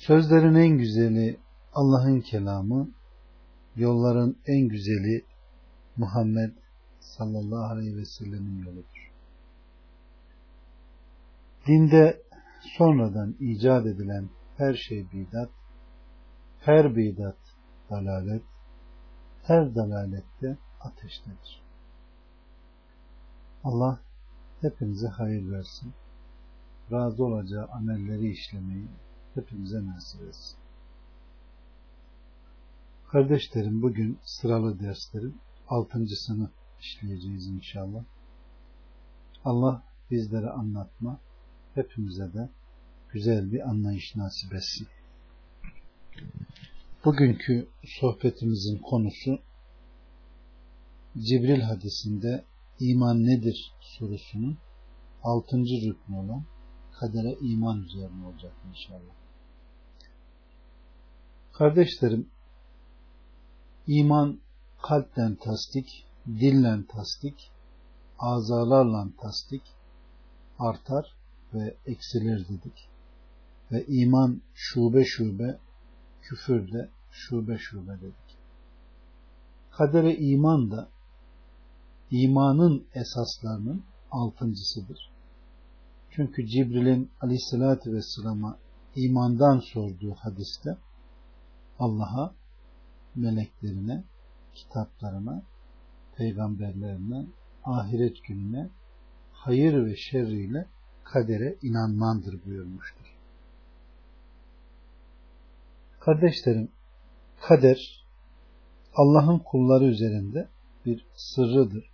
Sözlerin en güzeli Allah'ın kelamı, yolların en güzeli Muhammed sallallahu aleyhi ve sellemin yoludur. Dinde sonradan icat edilen her şey bidat, her bidat dalalet, her dalalette ateştedir. Allah hepimize hayır versin. Razı olacağı amelleri işlemeyi hepimize nasip etsin. Kardeşlerim bugün sıralı derslerin altıncısını işleyeceğiz inşallah. Allah bizlere anlatma, hepimize de güzel bir anlayış nasip etsin. Bugünkü sohbetimizin konusu Cibril hadisinde iman nedir sorusunun altıncı rüknü olan kadere iman üzerine olacak inşallah. Kardeşlerim, iman kalpten tasdik, dillen tasdik, azalarla tasdik artar ve eksilir dedik. Ve iman şube şube, küfür de şube şube dedik. Kadere iman da imanın esaslarının altıncısıdır. Çünkü Cibril'in aleyhissalatü vesselama imandan sorduğu hadiste Allah'a, meleklerine, kitaplarına, peygamberlerine, ahiret gününe, hayır ve şerriyle kadere inanmandır buyurmuştur. Kardeşlerim, kader Allah'ın kulları üzerinde bir sırrıdır.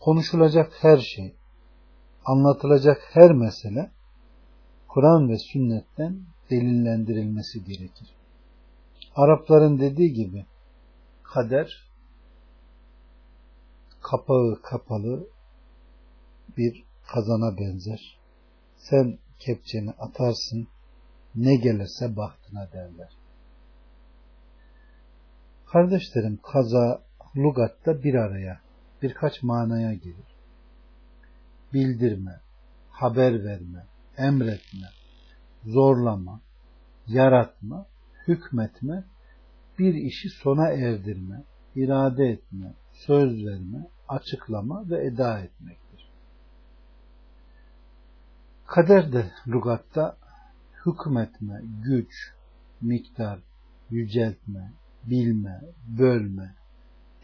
Konuşulacak her şey, anlatılacak her mesele Kur'an ve sünnetten delillendirilmesi gerekir. Arapların dediği gibi kader kapağı kapalı bir kazana benzer. Sen kepçeni atarsın ne gelirse bahtına derler. Kardeşlerim kaza lugatta bir araya birkaç manaya gelir. Bildirme, haber verme, emretme, zorlama, yaratma, hükmetme, bir işi sona erdirme, irade etme, söz verme, açıklama ve eda etmektir. Kader de lugatta hükmetme, güç, miktar, yüceltme, bilme, bölme,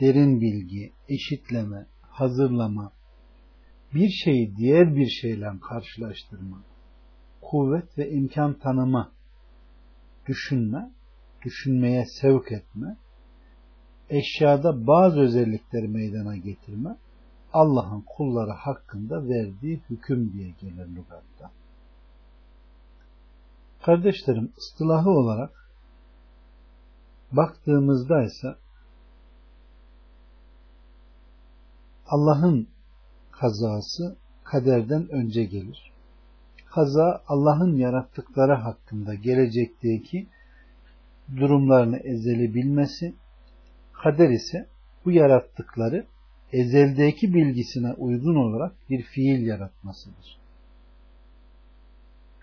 derin bilgi, eşitleme, hazırlama, bir şeyi diğer bir şeyle karşılaştırma, kuvvet ve imkan tanıma, düşünme, düşünmeye sevk etme, eşyada bazı özellikleri meydana getirme, Allah'ın kulları hakkında verdiği hüküm diye gelir lügatta. Kardeşlerim, ıstılahı olarak baktığımızda ise Allah'ın kazası kaderden önce gelir. Kaza Allah'ın yarattıkları hakkında gelecekteki durumlarını ezeli bilmesi, kader ise bu yarattıkları ezeldeki bilgisine uygun olarak bir fiil yaratmasıdır.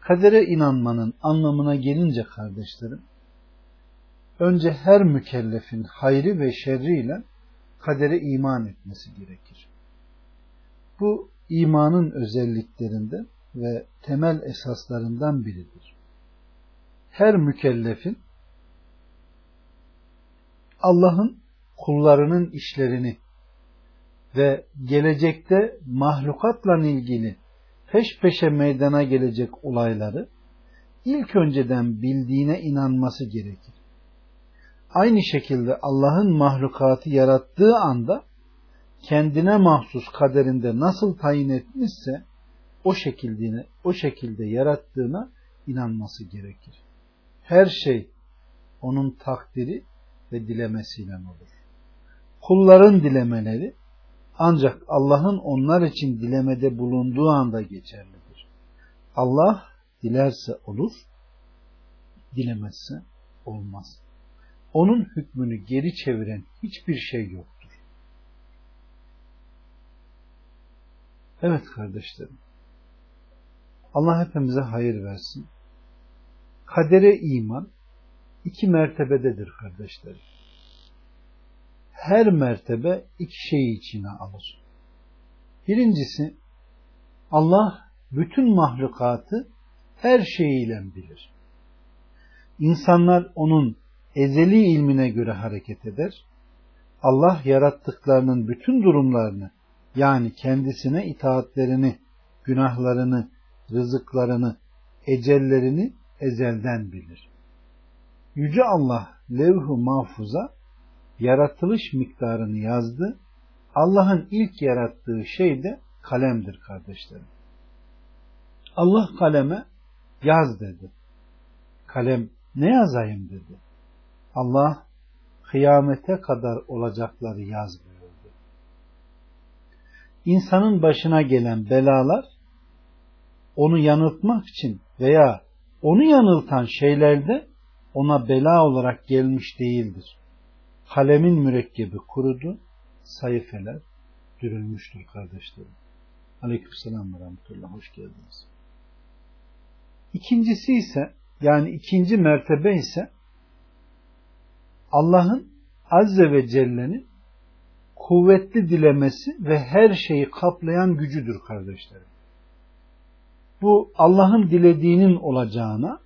Kadere inanmanın anlamına gelince kardeşlerim, önce her mükellefin hayrı ve şerriyle kadere iman etmesi gerekir. Bu imanın özelliklerinden ve temel esaslarından biridir. Her mükellefin Allah'ın kullarının işlerini ve gelecekte mahlukatla ilgili peş peşe meydana gelecek olayları ilk önceden bildiğine inanması gerekir. Aynı şekilde Allah'ın mahlukatı yarattığı anda kendine mahsus kaderinde nasıl tayin etmişse o şekilde o şekilde yarattığına inanması gerekir. Her şey onun takdiri ve dilemesiyle olur. Kulların dilemeleri ancak Allah'ın onlar için dilemede bulunduğu anda geçerlidir. Allah dilerse olur, dilemezse olmaz. Onun hükmünü geri çeviren hiçbir şey yoktur. Evet kardeşlerim. Allah hepimize hayır versin. Kadere iman iki mertebededir kardeşlerim. Her mertebe iki şeyi içine alır. Birincisi Allah bütün mahlukatı her şeyiyle bilir. İnsanlar onun ezeli ilmine göre hareket eder. Allah yarattıklarının bütün durumlarını yani kendisine itaatlerini, günahlarını, rızıklarını, ecellerini ezelden bilir. Yüce Allah levh-u mahfuza yaratılış miktarını yazdı. Allah'ın ilk yarattığı şey de kalemdir kardeşlerim. Allah kaleme yaz dedi. Kalem ne yazayım dedi. Allah kıyamete kadar olacakları yaz buyurdu. İnsanın başına gelen belalar onu yanıltmak için veya onu yanıltan şeylerde ona bela olarak gelmiş değildir. Kalemin mürekkebi kurudu, sayfeler dürülmüştür kardeşlerim. Aleykümselam ve rahmetullah. Hoş geldiniz. İkincisi ise yani ikinci mertebe ise Allah'ın Azze ve Celle'nin kuvvetli dilemesi ve her şeyi kaplayan gücüdür kardeşlerim. Bu Allah'ın dilediğinin olacağına,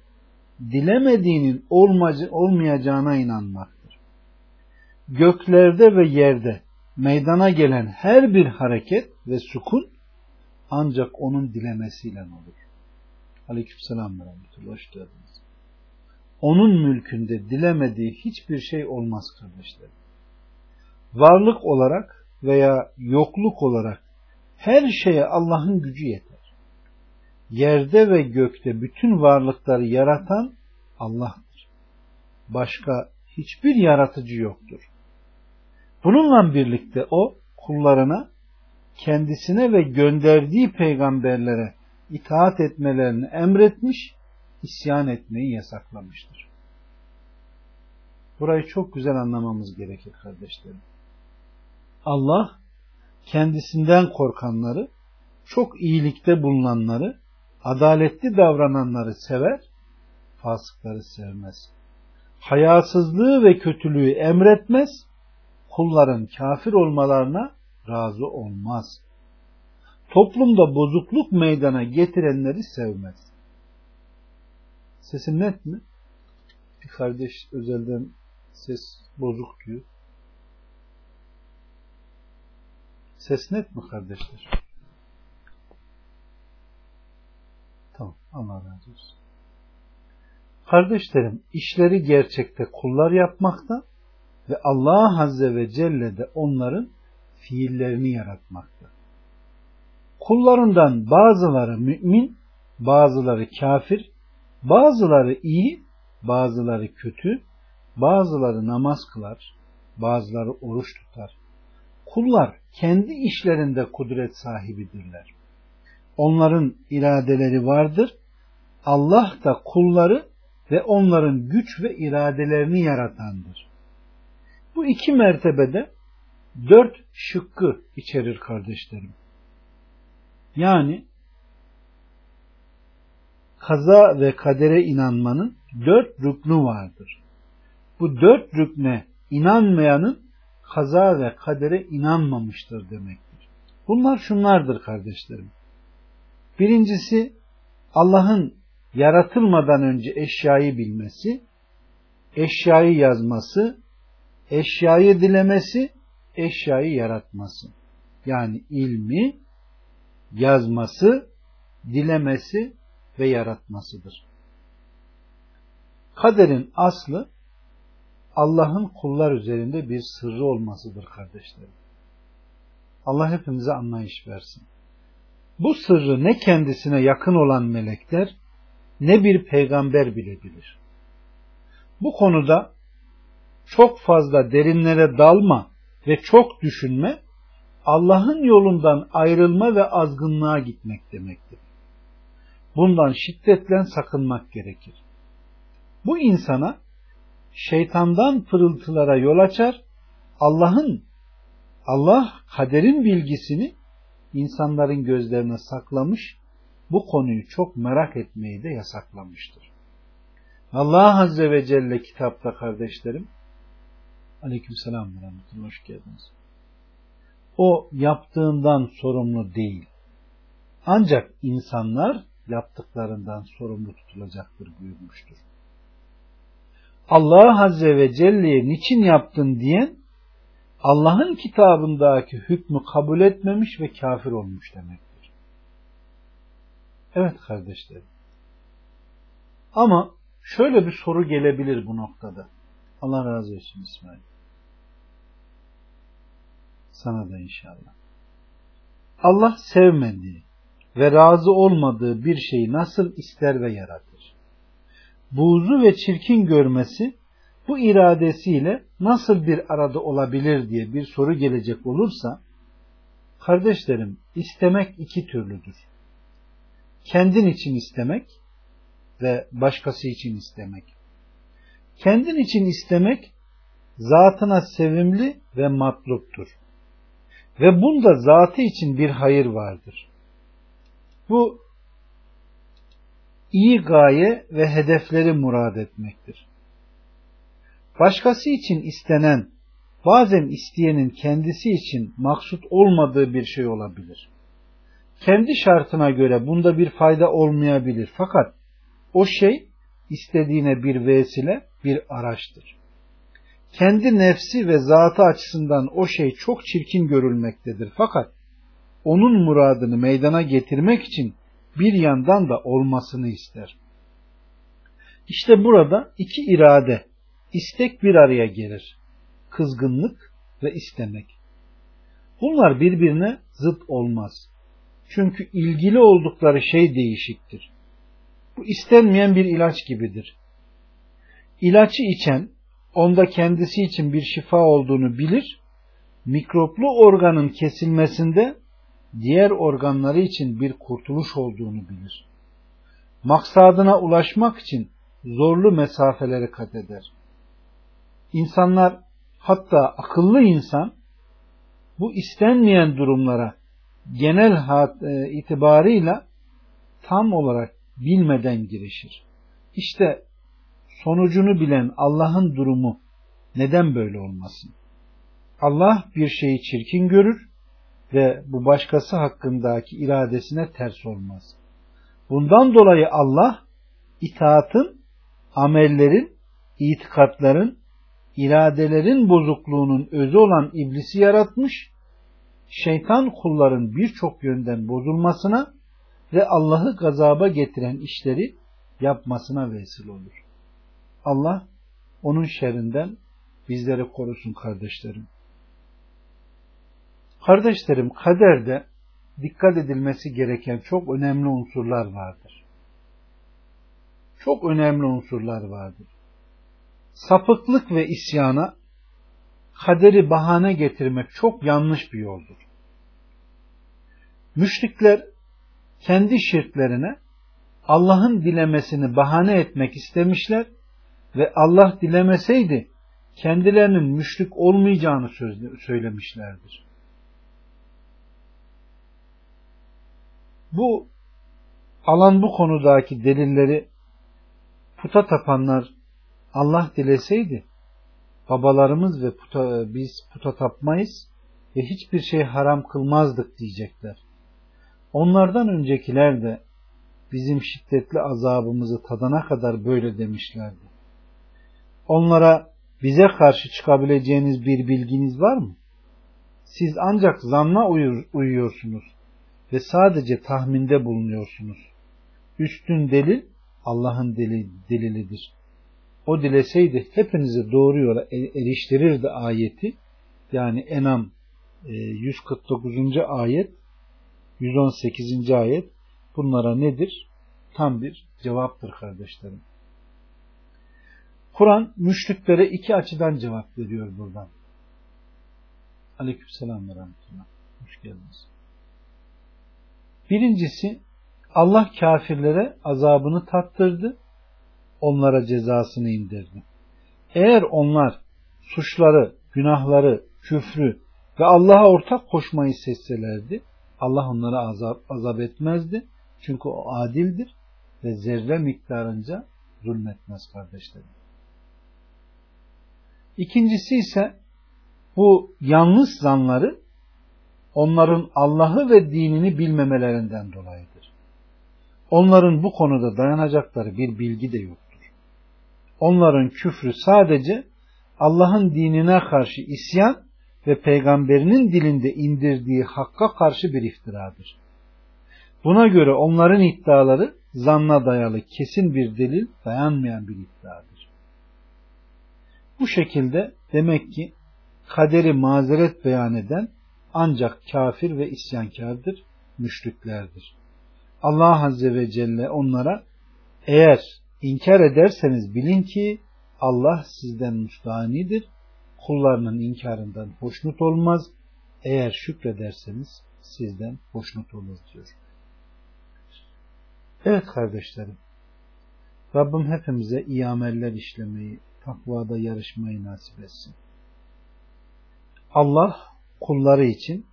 dilemediğinin olmayacağına inanmaktır. Göklerde ve yerde meydana gelen her bir hareket ve sukun ancak onun dilemesiyle olur. Aleykümselam ve rahmetullah. Hoş geldiniz. Onun mülkünde dilemediği hiçbir şey olmaz kardeşler. Varlık olarak veya yokluk olarak her şeye Allah'ın gücü yeter. Yerde ve gökte bütün varlıkları yaratan Allah'tır. Başka hiçbir yaratıcı yoktur. Bununla birlikte o kullarına kendisine ve gönderdiği peygamberlere itaat etmelerini emretmiş, isyan etmeyi yasaklamıştır. Burayı çok güzel anlamamız gerekir kardeşlerim. Allah kendisinden korkanları, çok iyilikte bulunanları, adaletli davrananları sever, fasıkları sevmez. Hayasızlığı ve kötülüğü emretmez, kulların kafir olmalarına razı olmaz toplumda bozukluk meydana getirenleri sevmez. Sesim net mi? Bir kardeş özelden ses bozuk diyor. Ses net mi kardeşler? Tamam. Allah razı olsun. Kardeşlerim, işleri gerçekte kullar yapmakta ve Allah Azze ve Celle de onların fiillerini yaratmakta. Kullarından bazıları mümin, bazıları kafir, bazıları iyi, bazıları kötü, bazıları namaz kılar, bazıları oruç tutar. Kullar kendi işlerinde kudret sahibidirler. Onların iradeleri vardır. Allah da kulları ve onların güç ve iradelerini yaratandır. Bu iki mertebede dört şıkkı içerir kardeşlerim. Yani kaza ve kadere inanmanın dört rüknü vardır. Bu dört rükne inanmayanın kaza ve kadere inanmamıştır demektir. Bunlar şunlardır kardeşlerim. Birincisi Allah'ın yaratılmadan önce eşyayı bilmesi, eşyayı yazması, eşyayı dilemesi, eşyayı yaratması. Yani ilmi, yazması, dilemesi ve yaratmasıdır. Kaderin aslı Allah'ın kullar üzerinde bir sırrı olmasıdır kardeşlerim. Allah hepimize anlayış versin. Bu sırrı ne kendisine yakın olan melekler ne bir peygamber bilebilir. Bu konuda çok fazla derinlere dalma ve çok düşünme Allah'ın yolundan ayrılma ve azgınlığa gitmek demektir. Bundan şiddetle sakınmak gerekir. Bu insana şeytandan pırıltılara yol açar, Allah'ın Allah kaderin bilgisini insanların gözlerine saklamış, bu konuyu çok merak etmeyi de yasaklamıştır. Allah Azze ve Celle kitapta kardeşlerim, aleyküm selam hoş geldiniz. O yaptığından sorumlu değil. Ancak insanlar yaptıklarından sorumlu tutulacaktır buyurmuştur. Allah Azze ve Celle'ye niçin yaptın diyen Allah'ın kitabındaki hükmü kabul etmemiş ve kafir olmuş demektir. Evet kardeşlerim. Ama şöyle bir soru gelebilir bu noktada. Allah razı olsun İsmail. Sana da inşallah. Allah sevmediği ve razı olmadığı bir şeyi nasıl ister ve yaratır? Buğzu ve çirkin görmesi bu iradesiyle nasıl bir arada olabilir diye bir soru gelecek olursa, kardeşlerim istemek iki türlüdür. Kendin için istemek ve başkası için istemek. Kendin için istemek zatına sevimli ve matluptur. Ve bunda zatı için bir hayır vardır. Bu iyi gaye ve hedefleri murad etmektir. Başkası için istenen, bazen isteyenin kendisi için maksut olmadığı bir şey olabilir. Kendi şartına göre bunda bir fayda olmayabilir. Fakat o şey istediğine bir vesile, bir araçtır. Kendi nefsi ve zatı açısından o şey çok çirkin görülmektedir. Fakat onun muradını meydana getirmek için bir yandan da olmasını ister. İşte burada iki irade, istek bir araya gelir. Kızgınlık ve istemek. Bunlar birbirine zıt olmaz. Çünkü ilgili oldukları şey değişiktir. Bu istenmeyen bir ilaç gibidir. İlaçı içen, onda kendisi için bir şifa olduğunu bilir, mikroplu organın kesilmesinde diğer organları için bir kurtuluş olduğunu bilir. Maksadına ulaşmak için zorlu mesafeleri kat eder. İnsanlar hatta akıllı insan bu istenmeyen durumlara genel e, itibarıyla tam olarak bilmeden girişir. İşte sonucunu bilen Allah'ın durumu neden böyle olmasın? Allah bir şeyi çirkin görür ve bu başkası hakkındaki iradesine ters olmaz. Bundan dolayı Allah itaatın, amellerin, itikatların, iradelerin bozukluğunun özü olan iblisi yaratmış, şeytan kulların birçok yönden bozulmasına ve Allah'ı gazaba getiren işleri yapmasına vesile olur. Allah onun şerrinden bizleri korusun kardeşlerim. Kardeşlerim kaderde dikkat edilmesi gereken çok önemli unsurlar vardır. Çok önemli unsurlar vardır. Sapıklık ve isyana kaderi bahane getirmek çok yanlış bir yoldur. Müşrikler kendi şirklerine Allah'ın dilemesini bahane etmek istemişler ve Allah dilemeseydi kendilerinin müşrik olmayacağını söylemişlerdir. Bu alan bu konudaki delilleri puta tapanlar Allah dileseydi babalarımız ve puta, biz puta tapmayız ve hiçbir şey haram kılmazdık diyecekler. Onlardan öncekiler de bizim şiddetli azabımızı tadana kadar böyle demişlerdi. Onlara bize karşı çıkabileceğiniz bir bilginiz var mı? Siz ancak zanna uyuyorsunuz ve sadece tahminde bulunuyorsunuz. Üstün delil Allah'ın delilidir. O dileseydi hepinizi doğru yola e- eriştirirdi ayeti. Yani Enam 149. E, ayet 118. ayet bunlara nedir? Tam bir cevaptır kardeşlerim. Kur'an müşriklere iki açıdan cevap veriyor buradan. Aleykümselam ve rahmetullah. Hoş geldiniz. Birincisi Allah kafirlere azabını tattırdı, onlara cezasını indirdi. Eğer onlar suçları, günahları, küfrü ve Allah'a ortak koşmayı seçselerdi, Allah onlara azap, azap etmezdi. Çünkü o adildir ve zerre miktarınca zulmetmez kardeşlerim. İkincisi ise bu yanlış zanları onların Allah'ı ve dinini bilmemelerinden dolayıdır. Onların bu konuda dayanacakları bir bilgi de yoktur. Onların küfrü sadece Allah'ın dinine karşı isyan ve peygamberinin dilinde indirdiği hakka karşı bir iftiradır. Buna göre onların iddiaları zanna dayalı kesin bir delil dayanmayan bir iddiadır. Bu şekilde demek ki kaderi mazeret beyan eden ancak kafir ve isyankardır, müşriklerdir. Allah Azze ve Celle onlara eğer inkar ederseniz bilin ki Allah sizden müstahanidir, kullarının inkarından hoşnut olmaz, eğer şükrederseniz sizden hoşnut olur diyor. Evet kardeşlerim, Rabbim hepimize iyi ameller işlemeyi, takvada yarışmayı nasip etsin. Allah kulları için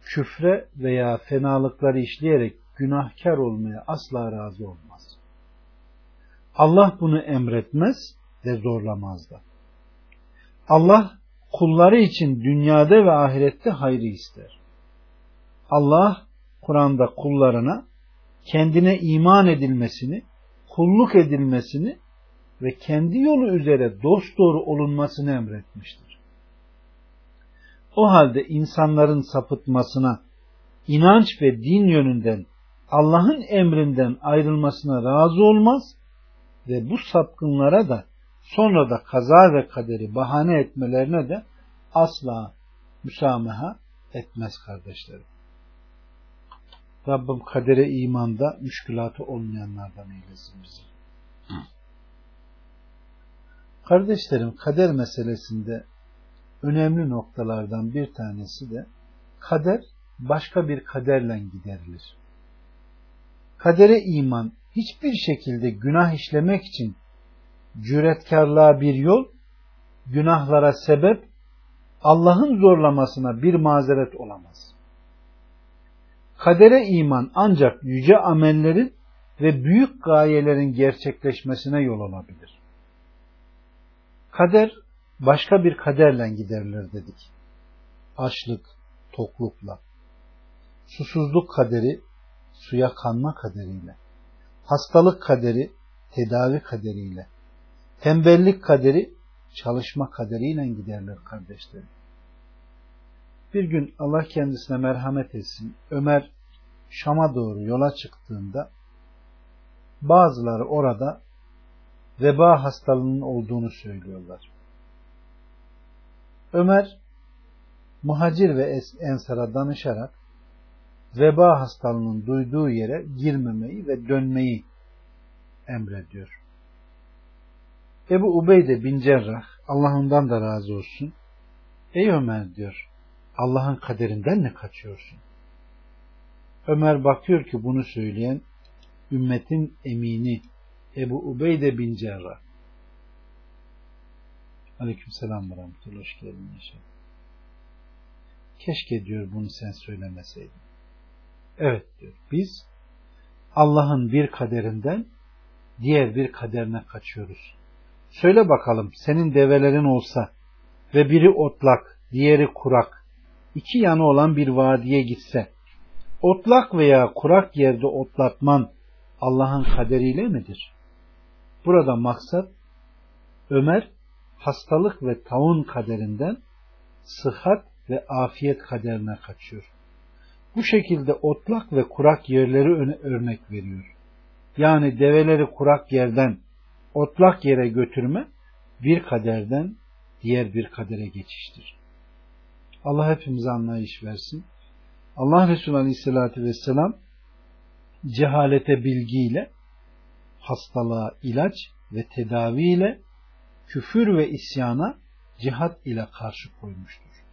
küfre veya fenalıkları işleyerek günahkar olmaya asla razı olmaz. Allah bunu emretmez ve zorlamaz da. Allah kulları için dünyada ve ahirette hayrı ister. Allah Kur'an'da kullarına kendine iman edilmesini, kulluk edilmesini ve kendi yolu üzere dosdoğru olunmasını emretmiştir. O halde insanların sapıtmasına, inanç ve din yönünden Allah'ın emrinden ayrılmasına razı olmaz ve bu sapkınlara da sonra da kaza ve kaderi bahane etmelerine de asla müsamaha etmez kardeşlerim. Rabbim kadere imanda müşkülatı olmayanlardan eylesin bizi. Kardeşlerim kader meselesinde önemli noktalardan bir tanesi de kader başka bir kaderle giderilir. Kadere iman hiçbir şekilde günah işlemek için cüretkarlığa bir yol, günahlara sebep, Allah'ın zorlamasına bir mazeret olamaz. Kadere iman ancak yüce amellerin ve büyük gayelerin gerçekleşmesine yol olabilir. Kader başka bir kaderle giderilir dedik. Açlık, toklukla. Susuzluk kaderi, suya kanma kaderiyle. Hastalık kaderi, tedavi kaderiyle. Tembellik kaderi, çalışma kaderiyle giderler kardeşlerim. Bir gün Allah kendisine merhamet etsin. Ömer Şam'a doğru yola çıktığında bazıları orada veba hastalığının olduğunu söylüyorlar. Ömer muhacir ve ensara danışarak veba hastalığının duyduğu yere girmemeyi ve dönmeyi emrediyor. Ebu Ubeyde bin Cerrah Allah ondan da razı olsun. Ey Ömer diyor Allah'ın kaderinden mi kaçıyorsun? Ömer bakıyor ki bunu söyleyen ümmetin emini Ebu Ubeyde bin Cerrah. Aleyküm selam ve rahmetullah. Hoş geldin inşallah. Keşke diyor bunu sen söylemeseydin. Evet diyor. Biz Allah'ın bir kaderinden diğer bir kaderine kaçıyoruz. Söyle bakalım senin develerin olsa ve biri otlak, diğeri kurak, iki yanı olan bir vadiye gitse, otlak veya kurak yerde otlatman Allah'ın kaderiyle midir? Burada maksat Ömer hastalık ve taun kaderinden sıhhat ve afiyet kaderine kaçıyor. Bu şekilde otlak ve kurak yerleri örnek veriyor. Yani develeri kurak yerden otlak yere götürme bir kaderden diğer bir kadere geçiştir. Allah hepimize anlayış versin. Allah Resulü Aleyhisselatü Vesselam cehalete bilgiyle hastalığa ilaç ve tedavi ile küfür ve isyana cihat ile karşı koymuştur.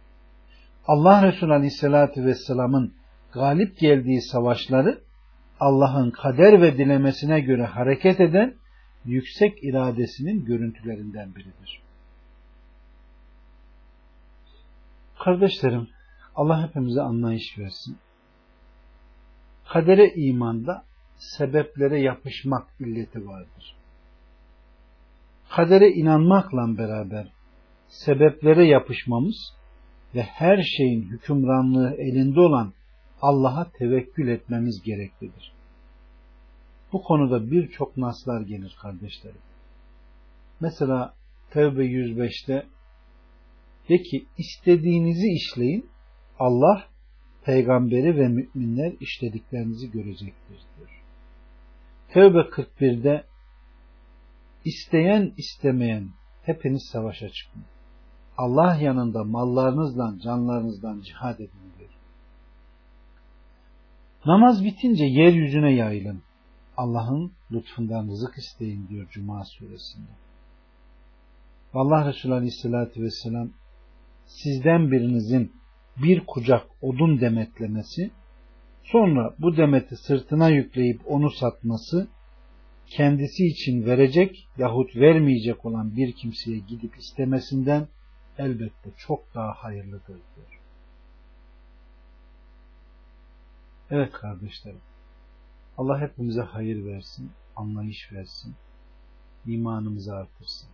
Allah Resulü Aleyhisselatü Vesselam'ın galip geldiği savaşları Allah'ın kader ve dilemesine göre hareket eden yüksek iradesinin görüntülerinden biridir. Kardeşlerim, Allah hepimize anlayış versin. Kadere imanda sebeplere yapışmak illeti vardır. Kadere inanmakla beraber sebeplere yapışmamız ve her şeyin hükümranlığı elinde olan Allah'a tevekkül etmemiz gereklidir. Bu konuda birçok naslar gelir kardeşlerim. Mesela Tevbe 105'te de ki istediğinizi işleyin Allah peygamberi ve müminler işlediklerinizi görecektir diyor. Tevbe 41'de isteyen istemeyen hepiniz savaşa çıkın. Allah yanında mallarınızla canlarınızdan cihad edin. Namaz bitince yeryüzüne yayılın. Allah'ın lütfundan rızık isteyin diyor Cuma suresinde. Allah Resulü Aleyhisselatü Vesselam sizden birinizin bir kucak odun demetlemesi, sonra bu demeti sırtına yükleyip onu satması, kendisi için verecek yahut vermeyecek olan bir kimseye gidip istemesinden elbette çok daha hayırlıdır diyor. Evet kardeşlerim, Allah hepimize hayır versin, anlayış versin, imanımızı artırsın.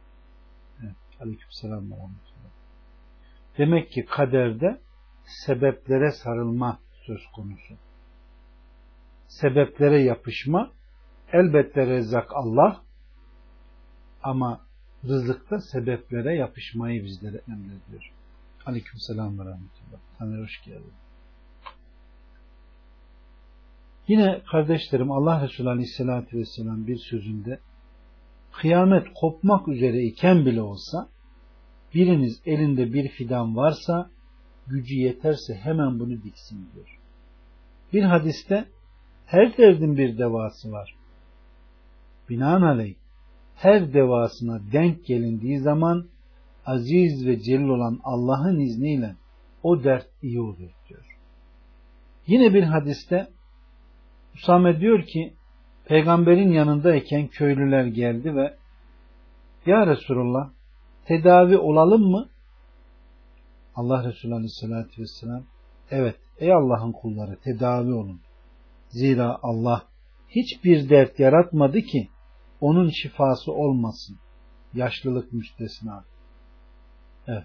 Evet, aleykümselam ve rahmetullah. Demek ki kaderde sebeplere sarılma söz konusu. Sebeplere yapışma, elbette rezzak Allah ama rızıkta sebeplere yapışmayı bizlere emrediyor. Aleyküm selam ve rahmetullah. Taner hoş geldin. Yine kardeşlerim Allah Resulü Aleyhisselatü Vesselam bir sözünde kıyamet kopmak üzere iken bile olsa biriniz elinde bir fidan varsa gücü yeterse hemen bunu diksin diyor. Bir hadiste her derdin bir devası var. Binaenaleyh her devasına denk gelindiği zaman aziz ve celil olan Allah'ın izniyle o dert iyi olur diyor. Yine bir hadiste Usame diyor ki peygamberin yanındayken köylüler geldi ve Ya Resulullah tedavi olalım mı? Allah Resulü Aleyhisselatü Vesselam evet ey Allah'ın kulları tedavi olun. Zira Allah hiçbir dert yaratmadı ki onun şifası olmasın. Yaşlılık müstesna. Evet.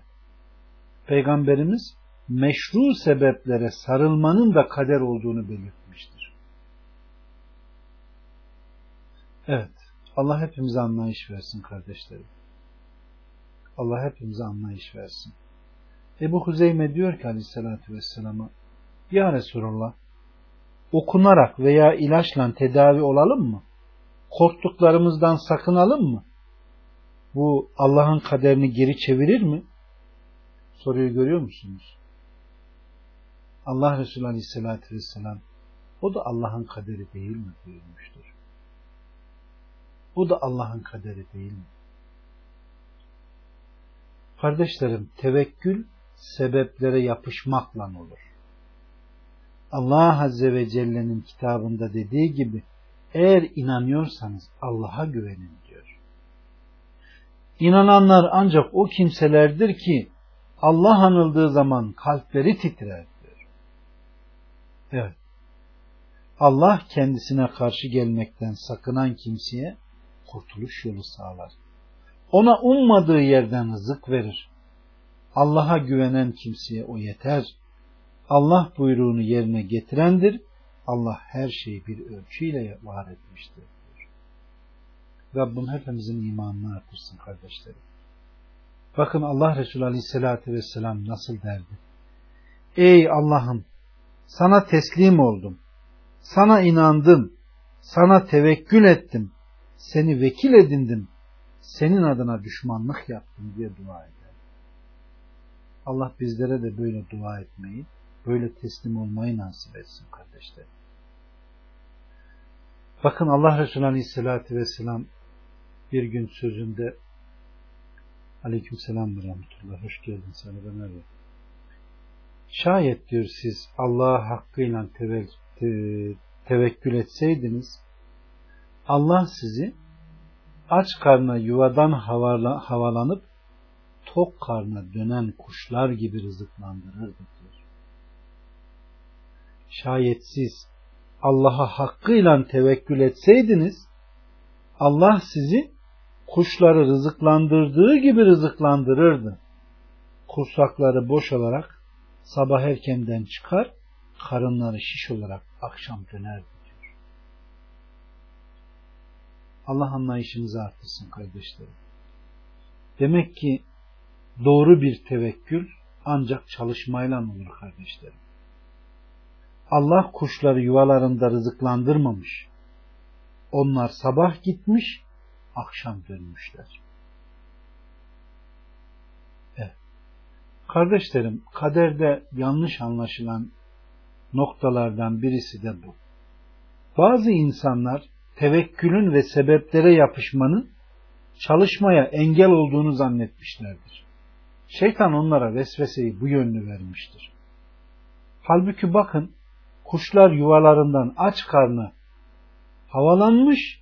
Peygamberimiz meşru sebeplere sarılmanın da kader olduğunu belirtmiştir. Evet. Allah hepimize anlayış versin kardeşlerim. Allah hepimize anlayış versin. Ebu Huzeyme diyor ki aleyhissalatü vesselama Ya Resulallah okunarak veya ilaçla tedavi olalım mı? Korktuklarımızdan sakınalım mı? Bu Allah'ın kaderini geri çevirir mi? Soruyu görüyor musunuz? Allah Resulü Aleyhisselatü Vesselam o da Allah'ın kaderi değil mi buyurmuştur. O da Allah'ın kaderi değil mi? Kardeşlerim tevekkül sebeplere yapışmakla olur. Allah Azze ve Celle'nin kitabında dediği gibi eğer inanıyorsanız Allah'a güvenin diyor. İnananlar ancak o kimselerdir ki Allah anıldığı zaman kalpleri titrer diyor. Evet. Allah kendisine karşı gelmekten sakınan kimseye kurtuluş yolu sağlar. Ona ummadığı yerden rızık verir. Allah'a güvenen kimseye o yeter. Allah buyruğunu yerine getirendir. Allah her şeyi bir ölçüyle var etmiştir. Rabbim hepimizin imanını artırsın kardeşlerim. Bakın Allah Resulü Aleyhisselatü Vesselam nasıl derdi. Ey Allah'ım sana teslim oldum. Sana inandım. Sana tevekkül ettim. Seni vekil edindim. Senin adına düşmanlık yaptım diye dua eder. Allah bizlere de böyle dua etmeyi, böyle teslim olmayı nasip etsin kardeşler. Bakın Allah Resulü Aleyhisselatü Vesselam bir gün sözünde Aleyküm selam ve rahmetullah. Hoş geldin sana ben öyle. Şayet diyor siz Allah'a hakkıyla tevekkül etseydiniz Allah sizi aç karna yuvadan havala, havalanıp tok karna dönen kuşlar gibi rızıklandırırdı diyor. Şayet siz Allah'a hakkıyla tevekkül etseydiniz Allah sizi kuşları rızıklandırdığı gibi rızıklandırırdı. Kursakları boş olarak sabah erkenden çıkar, karınları şiş olarak akşam dönerdi diyor. Allah anlayışınızı artırsın kardeşlerim. Demek ki doğru bir tevekkül ancak çalışmayla olur kardeşlerim. Allah kuşları yuvalarında rızıklandırmamış. Onlar sabah gitmiş, akşam dönmüşler. Evet. Kardeşlerim, kaderde yanlış anlaşılan noktalardan birisi de bu. Bazı insanlar tevekkülün ve sebeplere yapışmanın çalışmaya engel olduğunu zannetmişlerdir. Şeytan onlara vesveseyi bu yönlü vermiştir. Halbuki bakın kuşlar yuvalarından aç karnı havalanmış,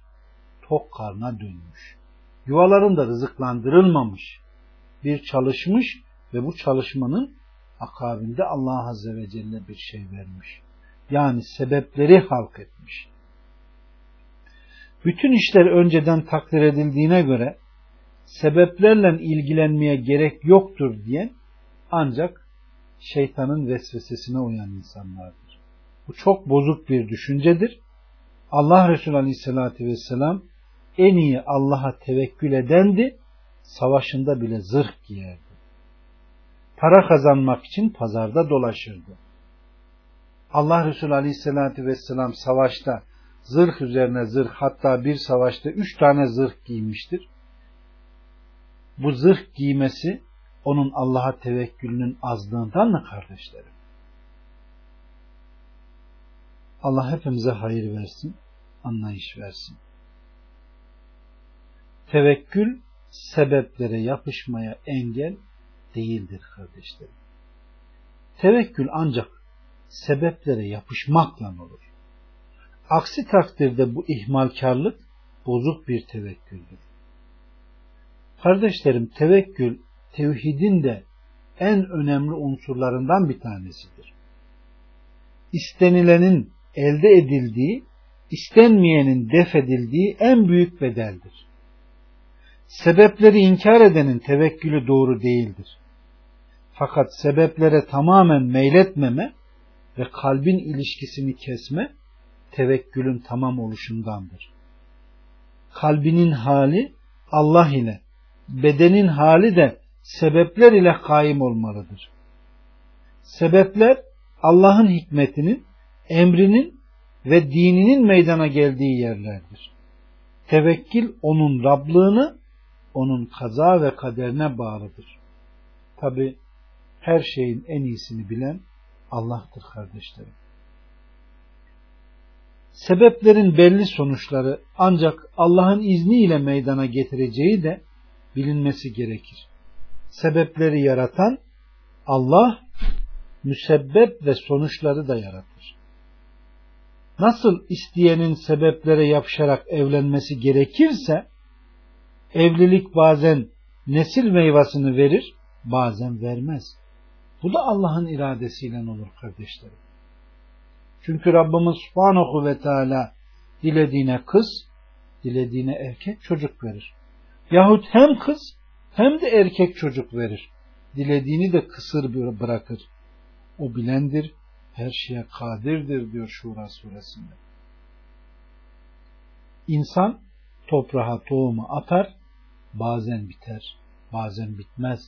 tok karna dönmüş. Yuvalarında rızıklandırılmamış. Bir çalışmış ve bu çalışmanın akabinde Allah Azze ve Celle bir şey vermiş. Yani sebepleri halk etmiş. Bütün işler önceden takdir edildiğine göre sebeplerle ilgilenmeye gerek yoktur diyen ancak şeytanın vesvesesine uyan insanlardır. Bu çok bozuk bir düşüncedir. Allah Resulü Aleyhisselatü Vesselam en iyi Allah'a tevekkül edendi, savaşında bile zırh giyerdi. Para kazanmak için pazarda dolaşırdı. Allah Resulü Aleyhisselatü Vesselam savaşta zırh üzerine zırh hatta bir savaşta üç tane zırh giymiştir. Bu zırh giymesi onun Allah'a tevekkülünün azlığından mı kardeşlerim? Allah hepimize hayır versin, anlayış versin. Tevekkül sebeplere yapışmaya engel değildir kardeşlerim. Tevekkül ancak sebeplere yapışmakla olur. Aksi takdirde bu ihmalkarlık bozuk bir tevekküldür. Kardeşlerim tevekkül tevhidin de en önemli unsurlarından bir tanesidir. İstenilenin elde edildiği, istenmeyenin def edildiği en büyük bedeldir. Sebepleri inkar edenin tevekkülü doğru değildir. Fakat sebeplere tamamen meyletmeme ve kalbin ilişkisini kesme tevekkülün tamam oluşundandır. Kalbinin hali Allah ile, bedenin hali de sebepler ile kaim olmalıdır. Sebepler Allah'ın hikmetinin, emrinin ve dininin meydana geldiği yerlerdir. Tevekkül onun Rablığını, onun kaza ve kaderine bağlıdır. Tabi her şeyin en iyisini bilen Allah'tır kardeşlerim. Sebeplerin belli sonuçları ancak Allah'ın izniyle meydana getireceği de bilinmesi gerekir. Sebepleri yaratan Allah müsebbep ve sonuçları da yaratır. Nasıl isteyenin sebeplere yapışarak evlenmesi gerekirse evlilik bazen nesil meyvasını verir, bazen vermez. Bu da Allah'ın iradesiyle olur kardeşlerim. Çünkü Rabbimiz Subhanahu ve Teala dilediğine kız, dilediğine erkek çocuk verir. Yahut hem kız hem de erkek çocuk verir. Dilediğini de kısır bırakır. O bilendir, her şeye kadirdir diyor Şura suresinde. İnsan toprağa tohumu atar, bazen biter, bazen bitmez.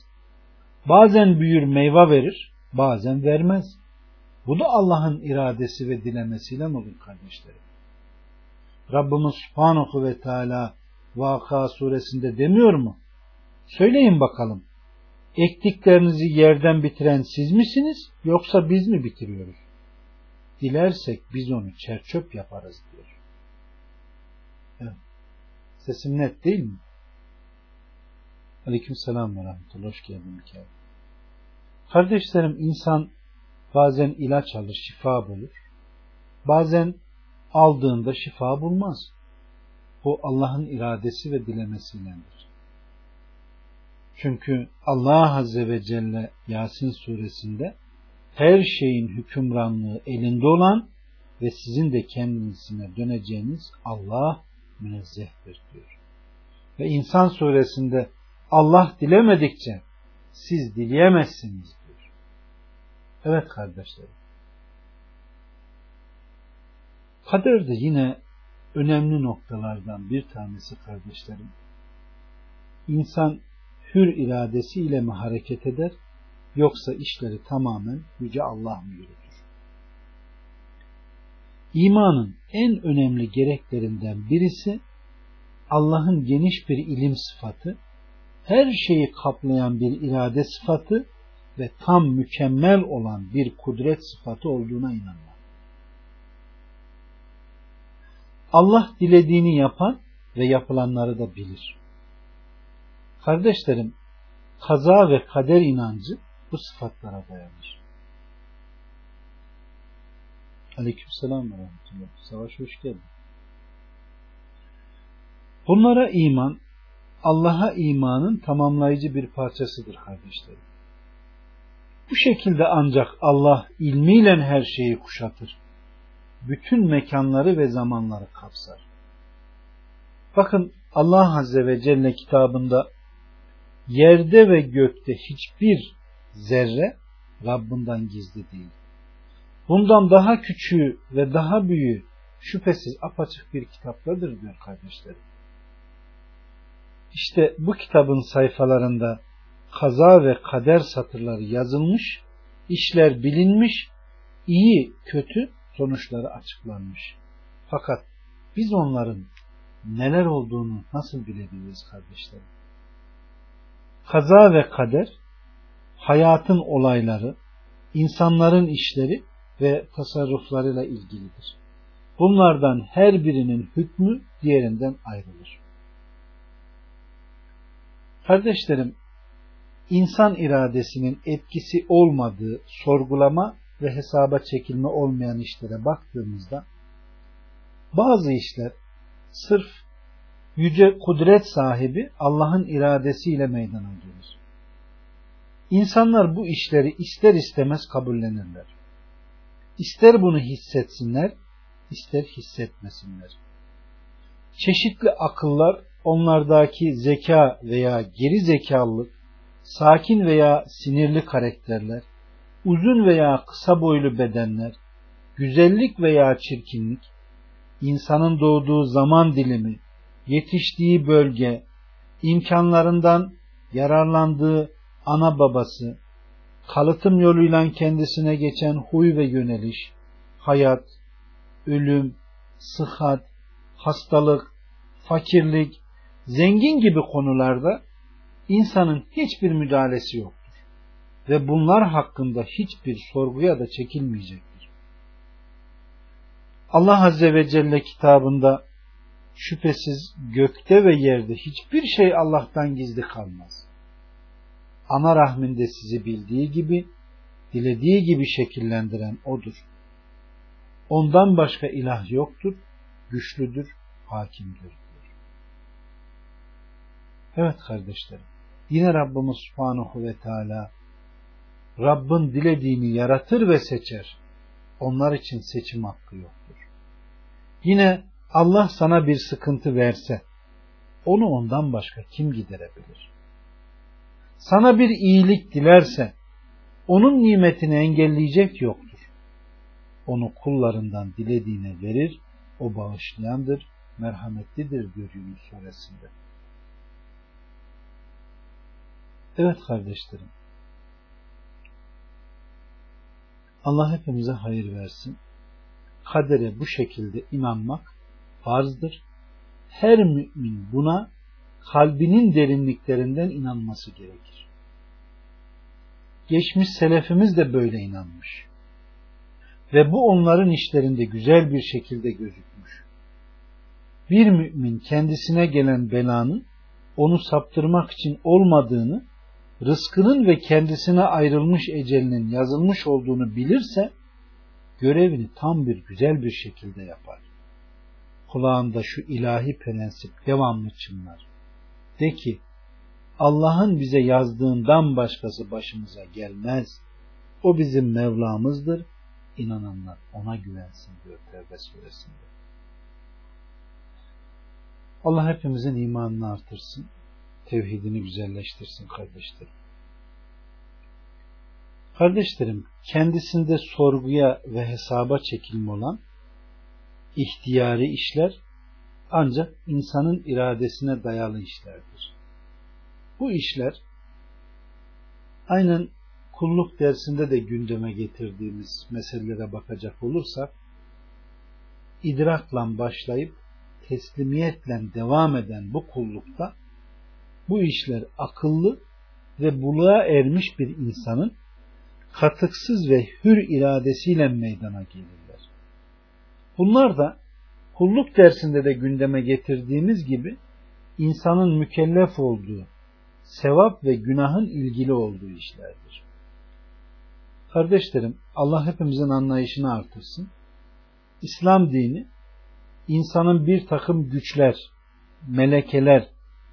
Bazen büyür meyve verir, bazen vermez. Bu da Allah'ın iradesi ve dilemesiyle olur kardeşlerim. Rabbimiz Subhanahu ve Teala Vaka suresinde demiyor mu? Söyleyin bakalım. Ektiklerinizi yerden bitiren siz misiniz yoksa biz mi bitiriyoruz? Dilersek biz onu çerçöp yaparız diyor. Evet. Sesim net değil mi? Aleyküm selam ve rahmetullah. Hoş geldin Mikail. Kardeşlerim insan bazen ilaç alır, şifa bulur. Bazen aldığında şifa bulmaz. Bu Allah'ın iradesi ve dilemesiyledir. Çünkü Allah Azze ve Celle Yasin suresinde her şeyin hükümranlığı elinde olan ve sizin de kendisine döneceğiniz Allah münezzehtir diyor. Ve İnsan suresinde Allah dilemedikçe siz dileyemezsiniz. Evet kardeşlerim. Kader de yine önemli noktalardan bir tanesi kardeşlerim. İnsan hür iradesiyle mi hareket eder yoksa işleri tamamen Yüce Allah mı yürütür? İmanın en önemli gereklerinden birisi Allah'ın geniş bir ilim sıfatı, her şeyi kaplayan bir irade sıfatı ve tam mükemmel olan bir kudret sıfatı olduğuna inanmak. Allah dilediğini yapan ve yapılanları da bilir. Kardeşlerim, kaza ve kader inancı bu sıfatlara dayanır. Aleykümselam ve rahmetullah. Savaş hoş geldin. Bunlara iman, Allah'a imanın tamamlayıcı bir parçasıdır kardeşlerim. Bu şekilde ancak Allah ilmiyle her şeyi kuşatır. Bütün mekanları ve zamanları kapsar. Bakın Allah Azze ve Celle kitabında yerde ve gökte hiçbir zerre Rabbinden gizli değil. Bundan daha küçüğü ve daha büyüğü şüphesiz apaçık bir kitaptadır diyor kardeşlerim. İşte bu kitabın sayfalarında kaza ve kader satırları yazılmış, işler bilinmiş, iyi, kötü sonuçları açıklanmış. Fakat biz onların neler olduğunu nasıl bilebiliriz kardeşlerim? Kaza ve kader, hayatın olayları, insanların işleri ve tasarruflarıyla ilgilidir. Bunlardan her birinin hükmü diğerinden ayrılır. Kardeşlerim, insan iradesinin etkisi olmadığı sorgulama ve hesaba çekilme olmayan işlere baktığımızda bazı işler sırf yüce kudret sahibi Allah'ın iradesiyle meydana gelir. İnsanlar bu işleri ister istemez kabullenirler. İster bunu hissetsinler, ister hissetmesinler. Çeşitli akıllar onlardaki zeka veya geri zekalılık, sakin veya sinirli karakterler, uzun veya kısa boylu bedenler, güzellik veya çirkinlik, insanın doğduğu zaman dilimi, yetiştiği bölge, imkanlarından yararlandığı ana babası, kalıtım yoluyla kendisine geçen huy ve yöneliş, hayat, ölüm, sıhhat, hastalık, fakirlik, zengin gibi konularda insanın hiçbir müdahalesi yoktur. Ve bunlar hakkında hiçbir sorguya da çekilmeyecektir. Allah Azze ve Celle kitabında şüphesiz gökte ve yerde hiçbir şey Allah'tan gizli kalmaz. Ana rahminde sizi bildiği gibi, dilediği gibi şekillendiren O'dur. Ondan başka ilah yoktur, güçlüdür, hakimdir. Evet kardeşlerim. Yine Rabbimiz Subhanahu ve Teala Rabbin dilediğini yaratır ve seçer. Onlar için seçim hakkı yoktur. Yine Allah sana bir sıkıntı verse onu ondan başka kim giderebilir? Sana bir iyilik dilerse onun nimetini engelleyecek yoktur. Onu kullarından dilediğine verir, o bağışlayandır, merhametlidir diyor Yunus suresinde. Evet kardeşlerim. Allah hepimize hayır versin. Kadere bu şekilde inanmak farzdır. Her mümin buna kalbinin derinliklerinden inanması gerekir. Geçmiş selefimiz de böyle inanmış. Ve bu onların işlerinde güzel bir şekilde gözükmüş. bir mümin kendisine gelen belanın onu saptırmak için olmadığını, rızkının ve kendisine ayrılmış ecelinin yazılmış olduğunu bilirse, görevini tam bir güzel bir şekilde yapar. Kulağında şu ilahi prensip devamlı çınlar. De ki, Allah'ın bize yazdığından başkası başımıza gelmez. O bizim Mevlamızdır. İnananlar ona güvensin diyor Tevbe suresinde. Allah hepimizin imanını artırsın. Tevhidini güzelleştirsin kardeşlerim. Kardeşlerim, kendisinde sorguya ve hesaba çekilme olan ihtiyari işler ancak insanın iradesine dayalı işlerdir. Bu işler aynen kulluk dersinde de gündeme getirdiğimiz meselelere bakacak olursak idrakla başlayıp teslimiyetle devam eden bu kullukta bu işler akıllı ve buluğa ermiş bir insanın katıksız ve hür iradesiyle meydana gelirler. Bunlar da kulluk dersinde de gündeme getirdiğimiz gibi insanın mükellef olduğu, sevap ve günahın ilgili olduğu işlerdir. Kardeşlerim, Allah hepimizin anlayışını artırsın. İslam dini insanın bir takım güçler, melekeler,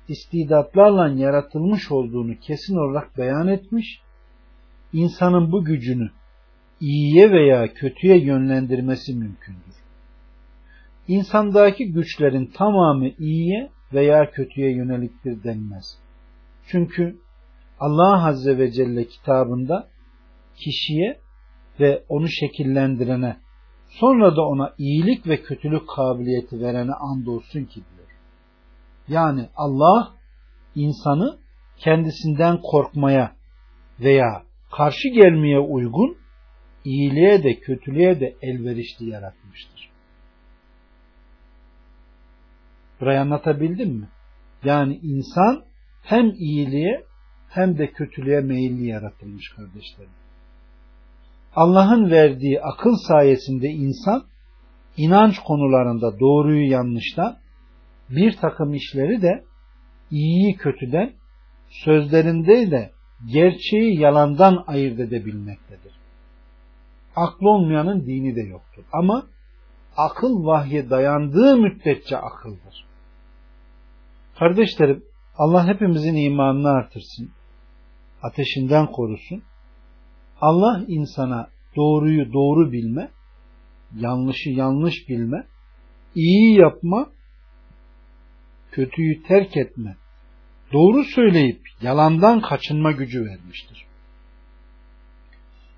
istidatlarla yaratılmış olduğunu kesin olarak beyan etmiş, insanın bu gücünü iyiye veya kötüye yönlendirmesi mümkündür. İnsandaki güçlerin tamamı iyiye veya kötüye yöneliktir denmez. Çünkü Allah Azze ve Celle kitabında kişiye ve onu şekillendirene sonra da ona iyilik ve kötülük kabiliyeti verene andolsun ki diyor. Yani Allah insanı kendisinden korkmaya veya karşı gelmeye uygun iyiliğe de kötülüğe de elverişli yaratmıştır. Burayı anlatabildim mi? Yani insan hem iyiliğe hem de kötülüğe meyilli yaratılmış kardeşlerim. Allah'ın verdiği akıl sayesinde insan inanç konularında doğruyu yanlıştan bir takım işleri de iyiyi kötüden sözlerinde de gerçeği yalandan ayırt edebilmektedir. Aklı olmayanın dini de yoktur. Ama akıl vahye dayandığı müddetçe akıldır. Kardeşlerim Allah hepimizin imanını artırsın. Ateşinden korusun. Allah insana doğruyu doğru bilme, yanlışı yanlış bilme, iyi yapma, kötüyü terk etme, doğru söyleyip yalandan kaçınma gücü vermiştir.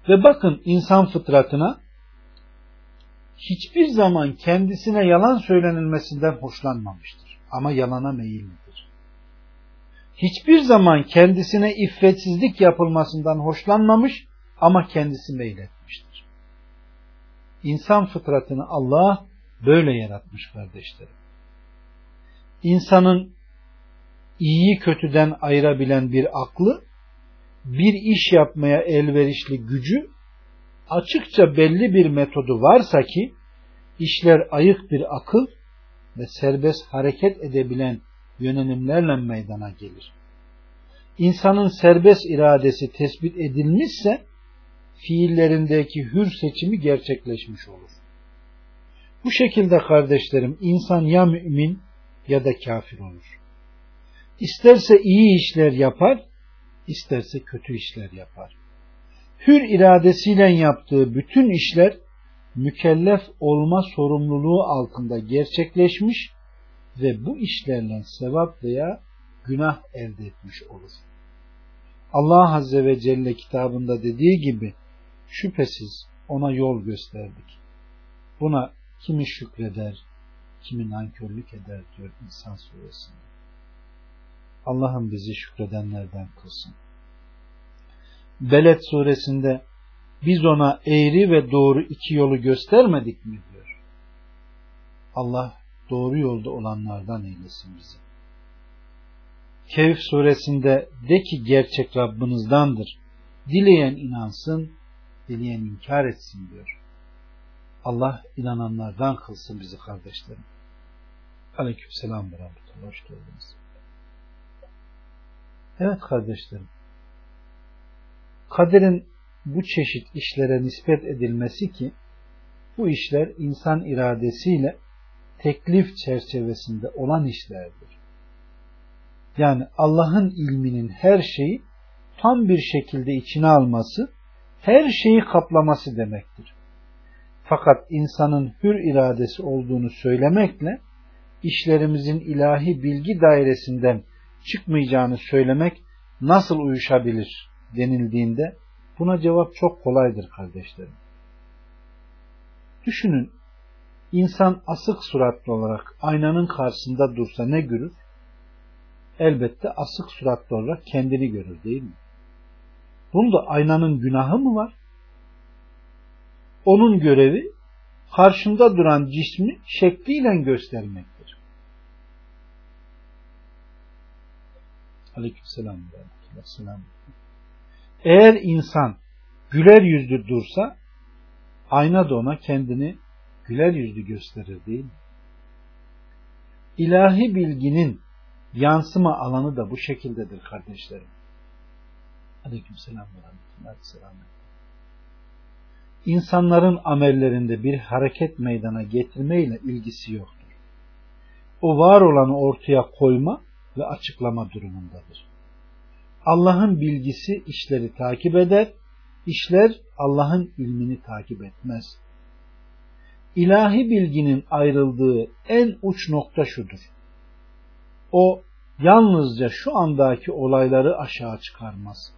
Ve bakın insan fıtratına hiçbir zaman kendisine yalan söylenilmesinden hoşlanmamıştır. Ama yalana meyillidir. Hiçbir zaman kendisine iffetsizlik yapılmasından hoşlanmamış ama kendisi meyletmiştir. İnsan fıtratını Allah böyle yaratmış kardeşlerim. İnsanın iyiyi kötüden ayırabilen bir aklı, bir iş yapmaya elverişli gücü, açıkça belli bir metodu varsa ki, işler ayık bir akıl ve serbest hareket edebilen yönelimlerle meydana gelir. İnsanın serbest iradesi tespit edilmişse, fiillerindeki hür seçimi gerçekleşmiş olur. Bu şekilde kardeşlerim insan ya mümin ya da kafir olur. İsterse iyi işler yapar, isterse kötü işler yapar. Hür iradesiyle yaptığı bütün işler mükellef olma sorumluluğu altında gerçekleşmiş ve bu işlerle sevap veya günah elde etmiş olur. Allah Azze ve Celle kitabında dediği gibi şüphesiz ona yol gösterdik. Buna kimi şükreder, kimi nankörlük eder diyor İnsan suresinde. Allah'ım bizi şükredenlerden kılsın. Beled suresinde biz ona eğri ve doğru iki yolu göstermedik mi diyor. Allah doğru yolda olanlardan eylesin bizi. Kehf suresinde de ki gerçek Rabbinizdendir. Dileyen inansın, dileyen inkar etsin diyor. Allah inananlardan kılsın bizi kardeşlerim. Aleyküm selam ve Hoş geldiniz. Evet kardeşlerim. Kaderin bu çeşit işlere nispet edilmesi ki bu işler insan iradesiyle teklif çerçevesinde olan işlerdir. Yani Allah'ın ilminin her şeyi tam bir şekilde içine alması, her şeyi kaplaması demektir. Fakat insanın hür iradesi olduğunu söylemekle işlerimizin ilahi bilgi dairesinden çıkmayacağını söylemek nasıl uyuşabilir denildiğinde buna cevap çok kolaydır kardeşlerim. Düşünün, insan asık suratlı olarak aynanın karşısında dursa ne görür? Elbette asık suratlı olarak kendini görür değil mi? Bunda aynanın günahı mı var? Onun görevi karşında duran cismi şekliyle göstermektir. Aleykümselam. Selam. Eğer insan güler yüzlü dursa ayna da ona kendini güler yüzlü gösterir değil mi? İlahi bilginin yansıma alanı da bu şekildedir kardeşlerim. Aleyküm selam ve selam. İnsanların amellerinde bir hareket meydana getirmeyle ilgisi yoktur. O var olanı ortaya koyma ve açıklama durumundadır. Allah'ın bilgisi işleri takip eder, işler Allah'ın ilmini takip etmez. İlahi bilginin ayrıldığı en uç nokta şudur. O yalnızca şu andaki olayları aşağı çıkarmaz.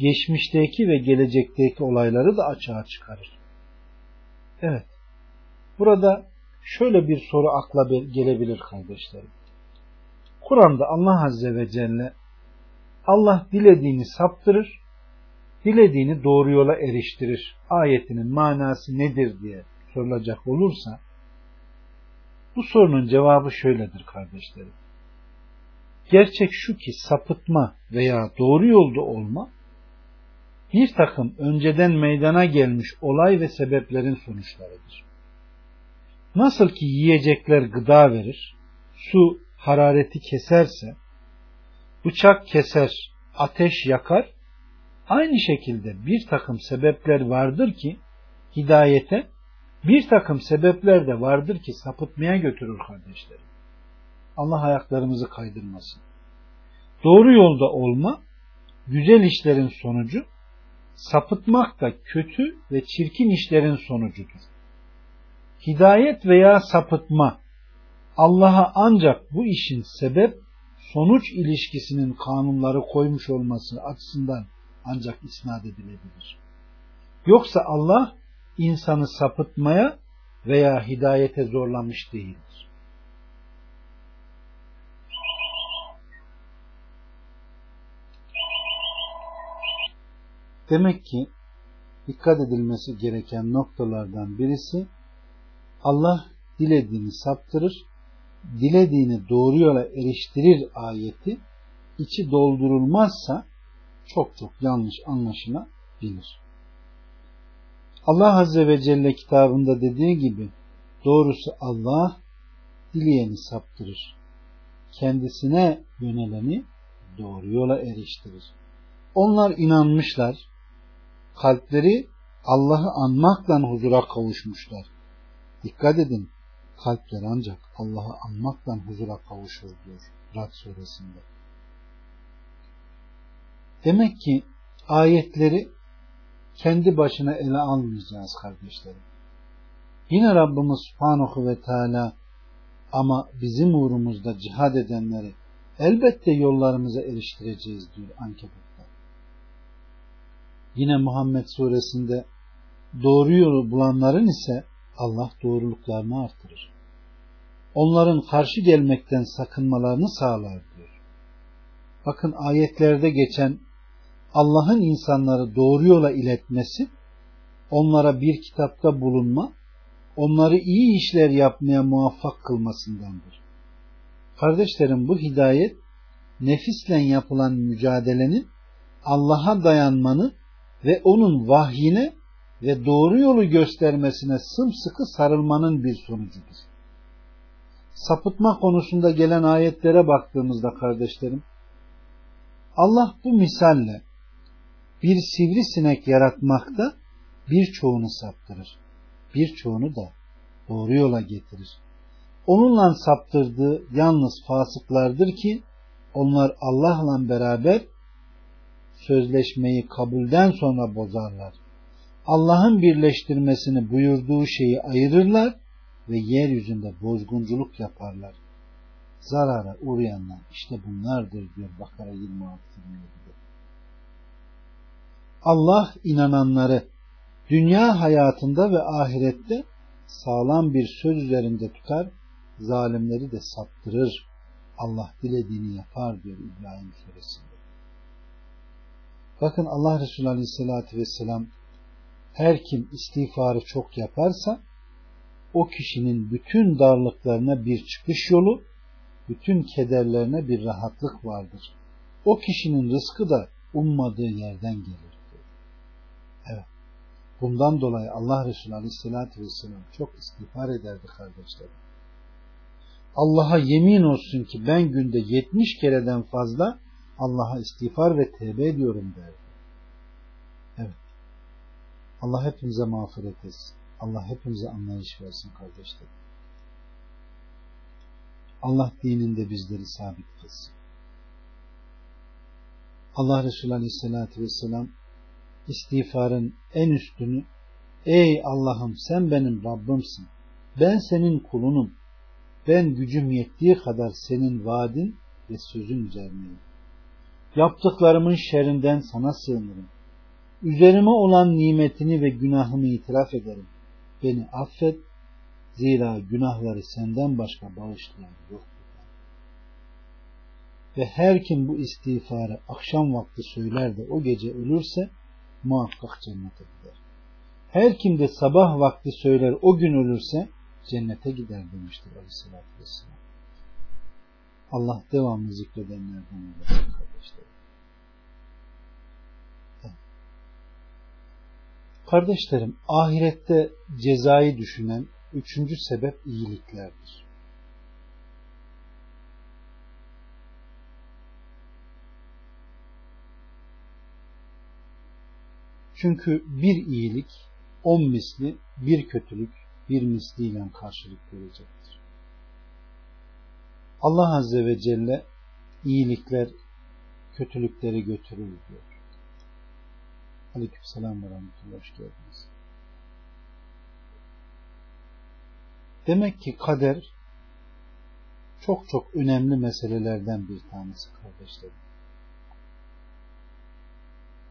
Geçmişteki ve gelecekteki olayları da açığa çıkarır. Evet. Burada şöyle bir soru akla gelebilir kardeşlerim. Kur'an'da Allah Azze ve Celle Allah dilediğini saptırır, dilediğini doğru yola eriştirir. Ayetinin manası nedir diye sorulacak olursa bu sorunun cevabı şöyledir kardeşlerim. Gerçek şu ki sapıtma veya doğru yolda olma bir takım önceden meydana gelmiş olay ve sebeplerin sonuçlarıdır. Nasıl ki yiyecekler gıda verir, su harareti keserse, bıçak keser, ateş yakar, aynı şekilde bir takım sebepler vardır ki hidayete, bir takım sebepler de vardır ki sapıtmaya götürür kardeşlerim. Allah ayaklarımızı kaydırmasın. Doğru yolda olma, güzel işlerin sonucu, sapıtmak da kötü ve çirkin işlerin sonucudur. Hidayet veya sapıtma, Allah'a ancak bu işin sebep sonuç ilişkisinin kanunları koymuş olması açısından ancak isnat edilebilir. Yoksa Allah insanı sapıtmaya veya hidayete zorlamış değildir. Demek ki dikkat edilmesi gereken noktalardan birisi Allah dilediğini saptırır, dilediğini doğru yola eriştirir ayeti içi doldurulmazsa çok çok yanlış anlaşılabilir. Allah Azze ve Celle kitabında dediği gibi doğrusu Allah dileyeni saptırır. Kendisine yöneleni doğru yola eriştirir. Onlar inanmışlar, kalpleri Allah'ı anmakla huzura kavuşmuşlar. Dikkat edin, kalpler ancak Allah'ı anmakla huzura kavuşur diyor Rad suresinde. Demek ki ayetleri kendi başına ele almayacağız kardeşlerim. Yine Rabbimiz Subhanahu ve Teala ama bizim uğrumuzda cihad edenleri elbette yollarımıza eriştireceğiz diyor Ankebut'ta. Yine Muhammed suresinde doğru yolu bulanların ise Allah doğruluklarını artırır. Onların karşı gelmekten sakınmalarını sağlar diyor. Bakın ayetlerde geçen Allah'ın insanları doğru yola iletmesi, onlara bir kitapta bulunma, onları iyi işler yapmaya muvaffak kılmasındandır. Kardeşlerim bu hidayet nefisle yapılan mücadelenin Allah'a dayanmanı ve onun vahyine ve doğru yolu göstermesine sımsıkı sarılmanın bir sonucudur. sapıtma konusunda gelen ayetlere baktığımızda kardeşlerim Allah bu misalle bir sivrisinek yaratmakta birçoğunu saptırır. Birçoğunu da doğru yola getirir. Onunla saptırdığı yalnız fasıklardır ki onlar Allah'la beraber sözleşmeyi kabulden sonra bozarlar. Allah'ın birleştirmesini buyurduğu şeyi ayırırlar ve yeryüzünde bozgunculuk yaparlar. Zarara uğrayanlar işte bunlardır diyor Bakara 26 Allah inananları dünya hayatında ve ahirette sağlam bir söz üzerinde tutar, zalimleri de saptırır. Allah dilediğini yapar diyor İbrahim suresinde. Bakın Allah Resulü Aleyhisselatü Vesselam her kim istiğfarı çok yaparsa o kişinin bütün darlıklarına bir çıkış yolu, bütün kederlerine bir rahatlık vardır. O kişinin rızkı da ummadığı yerden gelir. Evet. Bundan dolayı Allah Resulü Aleyhisselatü Vesselam çok istiğfar ederdi kardeşlerim. Allah'a yemin olsun ki ben günde 70 kereden fazla Allah'a istiğfar ve tevbe ediyorum derdi. Evet. Allah hepimize mağfiret etsin. Allah hepimize anlayış versin kardeşlerim. Allah dininde bizleri sabit kılsın. Allah Resulü Aleyhisselatü Vesselam istiğfarın en üstünü Ey Allah'ım sen benim Rabbimsin. Ben senin kulunum. Ben gücüm yettiği kadar senin vaadin ve sözün üzerindeyim. Yaptıklarımın şerrinden sana sığınırım. Üzerime olan nimetini ve günahımı itiraf ederim. Beni affet, zira günahları senden başka bağışlayan yok. Ve her kim bu istiğfarı akşam vakti söyler de o gece ölürse muhakkak cennete gider. Her kim de sabah vakti söyler o gün ölürse cennete gider demiştir Aleyhisselatü Vesselam. Allah devamlı zikredenlerden olsun kardeşlerim. Ahirette cezayı düşünen üçüncü sebep iyiliklerdir. Çünkü bir iyilik on misli, bir kötülük bir misliyle karşılık görecektir. Allah Azze ve Celle iyilikler kötülükleri götürür diyor. Aleyküm selam ve rahmetullah. Hoş geldiniz. Demek ki kader çok çok önemli meselelerden bir tanesi kardeşlerim.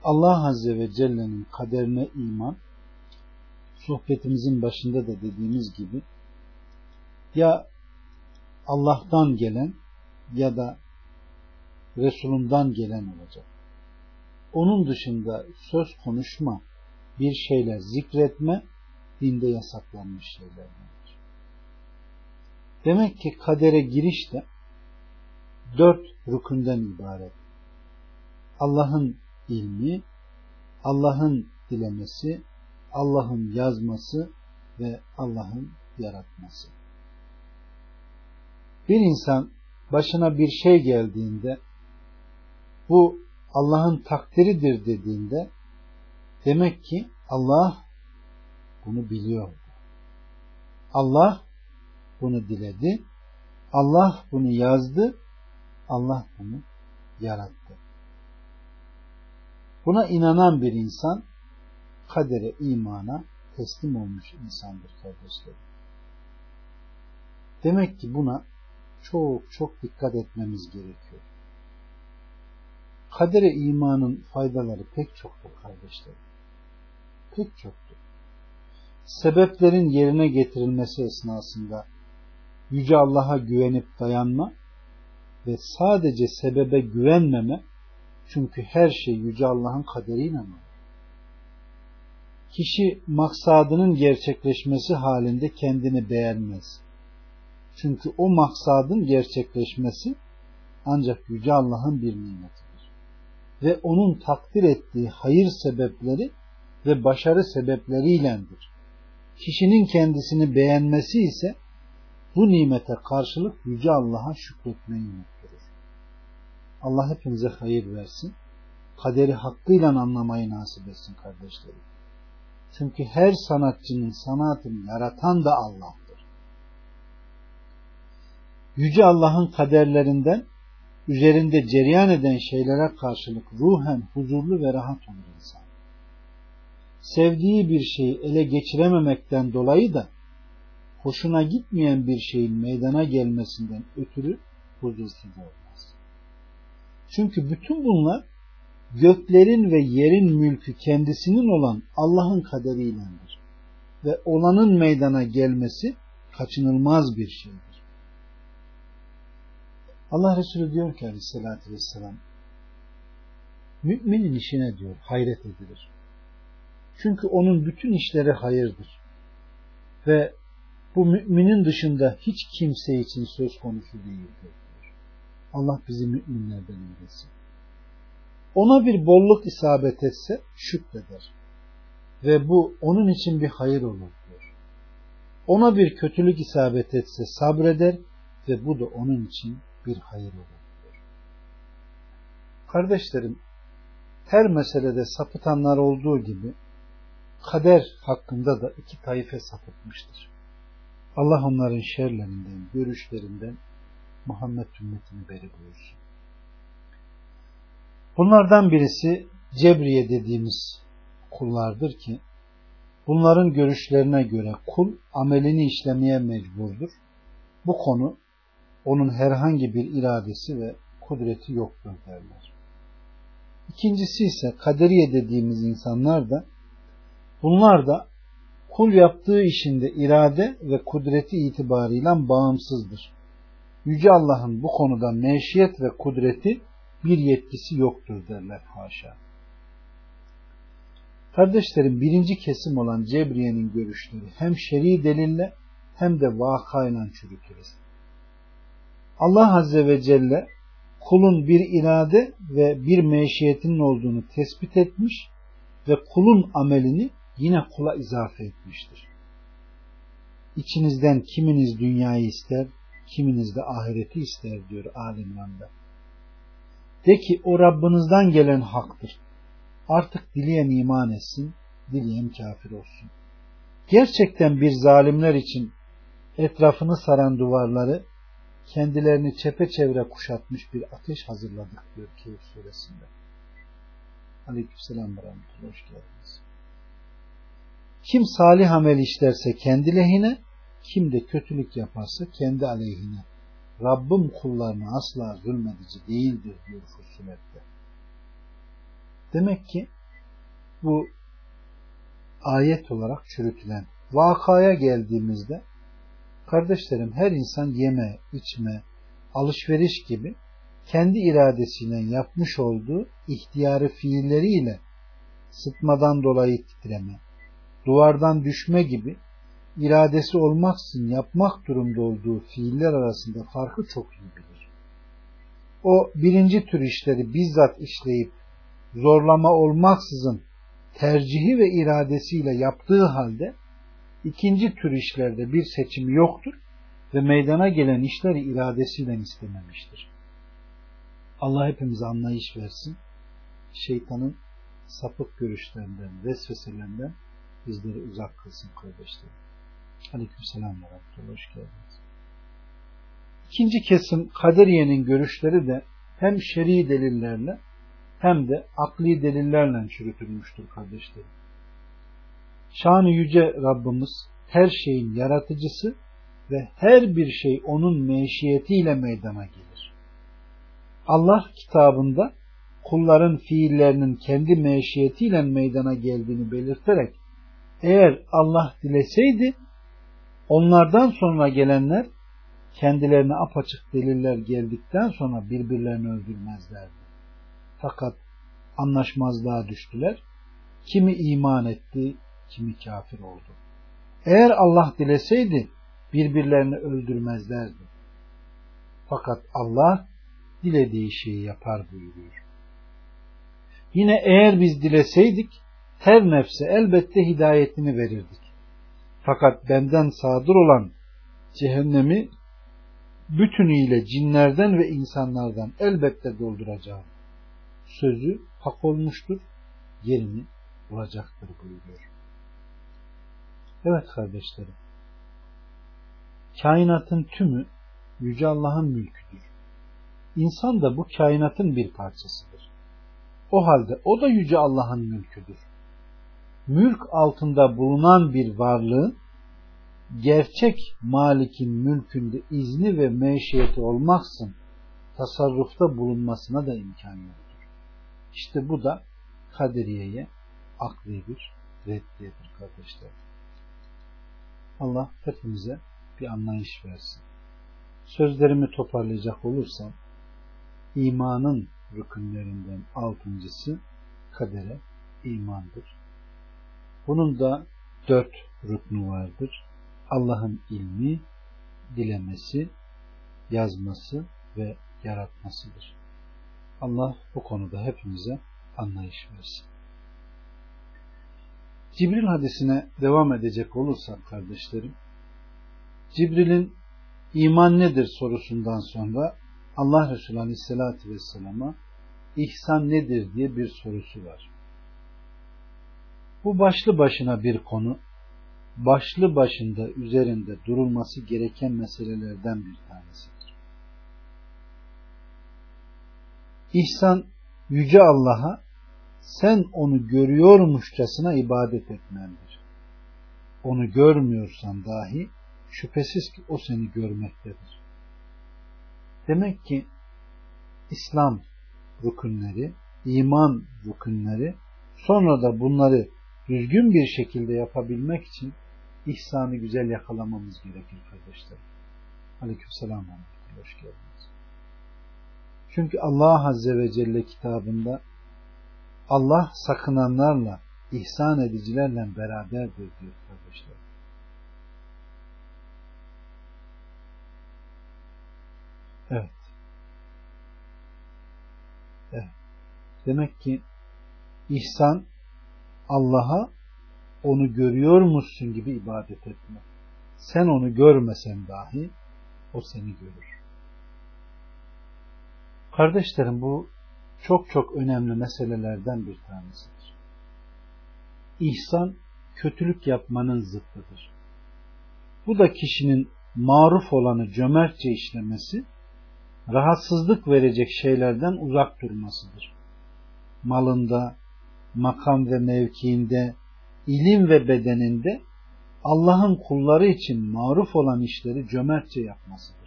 Allah Azze ve Celle'nin kaderine iman sohbetimizin başında da dediğimiz gibi ya Allah'tan gelen ya da Resulundan gelen olacak. Onun dışında söz konuşma, bir şeyler zikretme dinde yasaklanmış şeylerdendir. Demek ki kadere giriş de dört rükünden ibaret. Allah'ın ilmi, Allah'ın dilemesi, Allah'ın yazması ve Allah'ın yaratması. Bir insan başına bir şey geldiğinde bu Allah'ın takdiridir dediğinde demek ki Allah bunu biliyordu. Allah bunu diledi. Allah bunu yazdı. Allah bunu yarattı. Buna inanan bir insan kadere, imana teslim olmuş insandır kardeşlerim. Demek ki buna çok çok dikkat etmemiz gerekiyor. Kadere imanın faydaları pek çoktur kardeşlerim. Pek çoktur. Sebeplerin yerine getirilmesi esnasında Yüce Allah'a güvenip dayanma ve sadece sebebe güvenmeme çünkü her şey Yüce Allah'ın kaderiyle olur. Kişi maksadının gerçekleşmesi halinde kendini beğenmez. Çünkü o maksadın gerçekleşmesi ancak Yüce Allah'ın bir nimetidir. Ve onun takdir ettiği hayır sebepleri ve başarı sebepleriylendir. Kişinin kendisini beğenmesi ise bu nimete karşılık Yüce Allah'a şükretmeyi unutturur. Allah hepimize hayır versin. Kaderi hakkıyla anlamayı nasip etsin kardeşlerim. Çünkü her sanatçının sanatını yaratan da Allah'tır. Yüce Allah'ın kaderlerinden üzerinde cereyan eden şeylere karşılık ruhen huzurlu ve rahat olur insan. Sevdiği bir şeyi ele geçirememekten dolayı da hoşuna gitmeyen bir şeyin meydana gelmesinden ötürü huzursuz olmaz. Çünkü bütün bunlar göklerin ve yerin mülkü kendisinin olan Allah'ın kaderiylendir. Ve olanın meydana gelmesi kaçınılmaz bir şeydir. Allah Resulü diyor ki aleyhissalatü vesselam müminin işine diyor hayret edilir. Çünkü onun bütün işleri hayırdır. Ve bu müminin dışında hiç kimse için söz konusu değildir. Allah bizi müminlerden eylesin. Ona bir bolluk isabet etse şükreder. Ve bu onun için bir hayır olur diyor. Ona bir kötülük isabet etse sabreder ve bu da onun için bir hayır olur. Kardeşlerim, her meselede sapıtanlar olduğu gibi kader hakkında da iki taife sapıtmıştır. Allah onların şerlerinden, görüşlerinden Muhammed ümmetini beri buyursun. Bunlardan birisi Cebriye dediğimiz kullardır ki bunların görüşlerine göre kul amelini işlemeye mecburdur. Bu konu onun herhangi bir iradesi ve kudreti yoktur derler. İkincisi ise kaderiye dediğimiz insanlar da bunlar da kul yaptığı işinde irade ve kudreti itibarıyla bağımsızdır. Yüce Allah'ın bu konuda meşiyet ve kudreti bir yetkisi yoktur derler haşa. Kardeşlerim birinci kesim olan Cebriye'nin görüşleri hem şer'i delille hem de vakayla çürütülür. Allah Azze ve Celle kulun bir irade ve bir meşiyetinin olduğunu tespit etmiş ve kulun amelini yine kula izafe etmiştir. İçinizden kiminiz dünyayı ister, kiminiz de ahireti ister diyor Alimran'da. De ki o Rabbinizden gelen haktır. Artık dileyen iman etsin, dileyen kafir olsun. Gerçekten bir zalimler için etrafını saran duvarları kendilerini çepeçevre kuşatmış bir ateş hazırladık diyor Keyif suresinde. Aleykümselam ve hoş geldiniz. Kim salih amel işlerse kendi lehine, kim de kötülük yaparsa kendi aleyhine. Rabbim kullarına asla zulmedici değildir diyor Fussilet'te. Demek ki bu ayet olarak çürütülen vakaya geldiğimizde kardeşlerim her insan yeme, içme, alışveriş gibi kendi iradesiyle yapmış olduğu ihtiyarı fiilleriyle sıtmadan dolayı titreme, duvardan düşme gibi iradesi olmaksızın yapmak durumda olduğu fiiller arasında farkı çok iyi bilir. O birinci tür işleri bizzat işleyip zorlama olmaksızın tercihi ve iradesiyle yaptığı halde ikinci tür işlerde bir seçimi yoktur ve meydana gelen işleri iradesiyle istememiştir. Allah hepimize anlayış versin. Şeytanın sapık görüşlerinden, vesveselerinden bizleri uzak kılsın kardeşlerim. Aleyküm selam ve. Hoş geldiniz. İkinci kesim Kaderiye'nin görüşleri de hem şer'i delillerle hem de akli delillerle çürütülmüştür kardeşlerim. Şanı yüce Rabbimiz her şeyin yaratıcısı ve her bir şey onun meşiyetiyle meydana gelir. Allah kitabında kulların fiillerinin kendi meşiyetiyle meydana geldiğini belirterek eğer Allah dileseydi onlardan sonra gelenler kendilerine apaçık deliller geldikten sonra birbirlerini öldürmezlerdi. Fakat anlaşmazlığa düştüler. Kimi iman etti, kimi kafir oldu. Eğer Allah dileseydi birbirlerini öldürmezlerdi. Fakat Allah dilediği şeyi yapar buyuruyor. Yine eğer biz dileseydik her nefse elbette hidayetini verirdik. Fakat benden sadır olan cehennemi bütünüyle cinlerden ve insanlardan elbette dolduracağım. Sözü hak olmuştur, yerini bulacaktır buyuruyor. Evet kardeşlerim, kainatın tümü Yüce Allah'ın mülküdür. İnsan da bu kainatın bir parçasıdır. O halde o da Yüce Allah'ın mülküdür. Mülk altında bulunan bir varlığın gerçek malikin mülkünde izni ve meşiyeti olmaksın tasarrufta bulunmasına da imkan yoktur. İşte bu da kaderiyeye akli bir reddiyedir kardeşler. Allah hepimize bir anlayış versin. Sözlerimi toparlayacak olursam imanın rükünlerinden altıncısı kadere imandır. Bunun da dört rüknü vardır. Allah'ın ilmi, dilemesi, yazması ve yaratmasıdır. Allah bu konuda hepimize anlayış versin. Cibril hadisine devam edecek olursak kardeşlerim, Cibril'in iman nedir sorusundan sonra Allah Resulü Aleyhisselatü Vesselam'a ihsan nedir diye bir sorusu var. Bu başlı başına bir konu, başlı başında üzerinde durulması gereken meselelerden bir tanesidir. İhsan, Yüce Allah'a sen onu görüyormuşçasına ibadet etmendir. Onu görmüyorsan dahi şüphesiz ki o seni görmektedir. Demek ki İslam rükünleri, iman rükünleri sonra da bunları düzgün bir şekilde yapabilmek için ihsanı güzel yakalamamız gerekir kardeşler. Aleykümselam. Hoş geldiniz. Çünkü Allah Azze ve Celle kitabında Allah sakınanlarla, ihsan edicilerle beraberdir diyor kardeşler. Evet. Evet. Demek ki ihsan Allah'a onu görüyor musun gibi ibadet etme. Sen onu görmesen dahi o seni görür. Kardeşlerim bu çok çok önemli meselelerden bir tanesidir. İhsan kötülük yapmanın zıttıdır. Bu da kişinin maruf olanı cömertçe işlemesi, rahatsızlık verecek şeylerden uzak durmasıdır. Malında, makam ve mevkiinde, ilim ve bedeninde Allah'ın kulları için maruf olan işleri cömertçe yapmasıdır.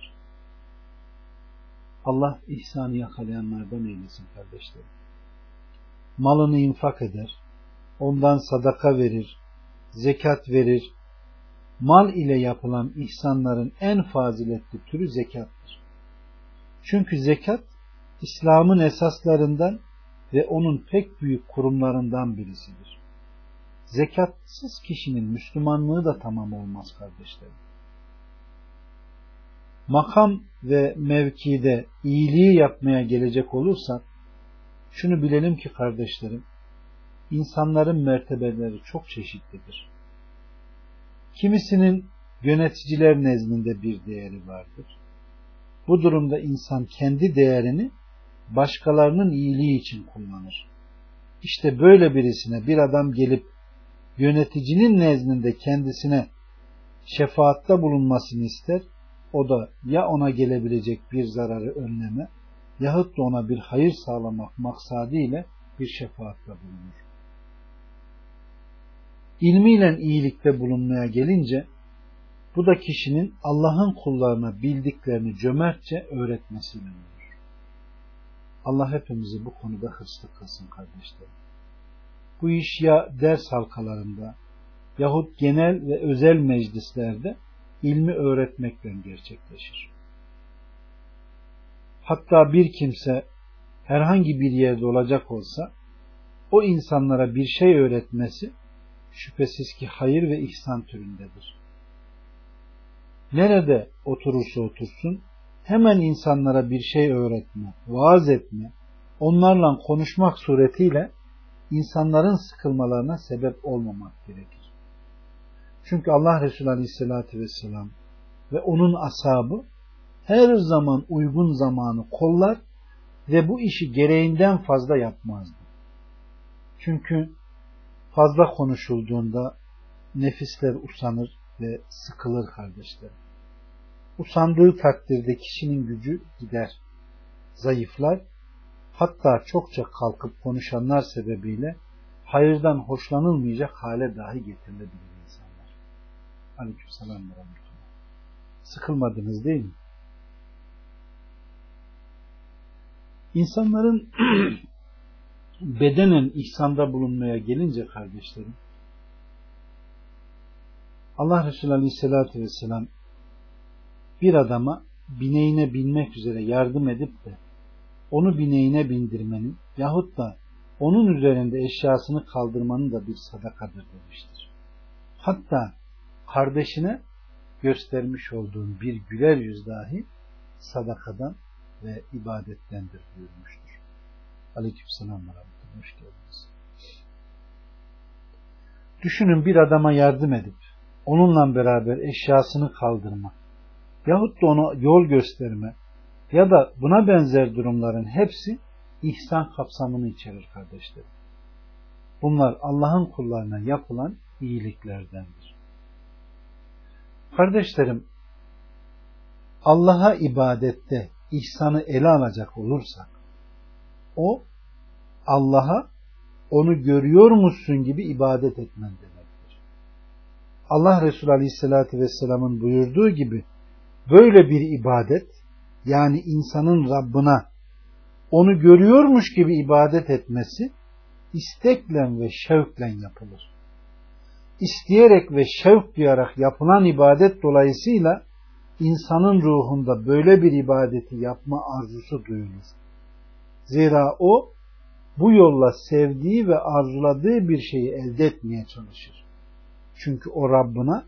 Allah ihsanı yakalayanlardan eylesin kardeşlerim. Malını infak eder, ondan sadaka verir, zekat verir. Mal ile yapılan ihsanların en faziletli türü zekattır. Çünkü zekat İslam'ın esaslarından ve onun pek büyük kurumlarından birisidir. Zekatsız kişinin Müslümanlığı da tamam olmaz kardeşlerim. Makam ve mevkide iyiliği yapmaya gelecek olursak, şunu bilelim ki kardeşlerim, insanların mertebeleri çok çeşitlidir. Kimisinin yöneticiler nezdinde bir değeri vardır. Bu durumda insan kendi değerini başkalarının iyiliği için kullanır. İşte böyle birisine bir adam gelip yöneticinin nezdinde kendisine şefaatta bulunmasını ister, o da ya ona gelebilecek bir zararı önleme yahut da ona bir hayır sağlamak maksadı ile bir şefaatta bulunur. İlmiyle iyilikte bulunmaya gelince bu da kişinin Allah'ın kullarına bildiklerini cömertçe öğretmesiyle olur. Allah hepimizi bu konuda hırslı kılsın kardeşlerim. Bu iş ya ders halkalarında yahut genel ve özel meclislerde ilmi öğretmekle gerçekleşir. Hatta bir kimse herhangi bir yerde olacak olsa o insanlara bir şey öğretmesi şüphesiz ki hayır ve ihsan türündedir. Nerede oturursa otursun hemen insanlara bir şey öğretme, vaaz etme, onlarla konuşmak suretiyle insanların sıkılmalarına sebep olmamak gerekir. Çünkü Allah Resulü Aleyhisselatü Vesselam ve onun ashabı her zaman uygun zamanı kollar ve bu işi gereğinden fazla yapmazdı. Çünkü fazla konuşulduğunda nefisler usanır ve sıkılır kardeşlerim. Usandığı takdirde kişinin gücü gider, zayıflar, hatta çokça kalkıp konuşanlar sebebiyle hayırdan hoşlanılmayacak hale dahi getirilebilir. Aleykümselam ve Sıkılmadınız değil mi? İnsanların bedenen ihsanda bulunmaya gelince kardeşlerim Allah Resulü Aleyhisselatü Vesselam bir adama bineğine binmek üzere yardım edip de onu bineğine bindirmenin yahut da onun üzerinde eşyasını kaldırmanın da bir sadakadır demiştir. Hatta kardeşine göstermiş olduğun bir güler yüz dahi sadakadan ve ibadettendir buyurmuştur. Aleykümselam ve Hoş geldiniz. Düşünün bir adama yardım edip onunla beraber eşyasını kaldırma yahut da ona yol gösterme ya da buna benzer durumların hepsi ihsan kapsamını içerir kardeşlerim. Bunlar Allah'ın kullarına yapılan iyiliklerdendir. Kardeşlerim, Allah'a ibadette ihsanı ele alacak olursak, o Allah'a onu görüyormuşsun gibi ibadet etmen demektir. Allah Resulü Aleyhisselatü Vesselam'ın buyurduğu gibi böyle bir ibadet yani insanın Rabbına onu görüyormuş gibi ibadet etmesi istekle ve şevkle yapılır. İsteyerek ve şevk duyarak yapılan ibadet dolayısıyla insanın ruhunda böyle bir ibadeti yapma arzusu duyulur. Zira o bu yolla sevdiği ve arzuladığı bir şeyi elde etmeye çalışır. Çünkü o Rabbına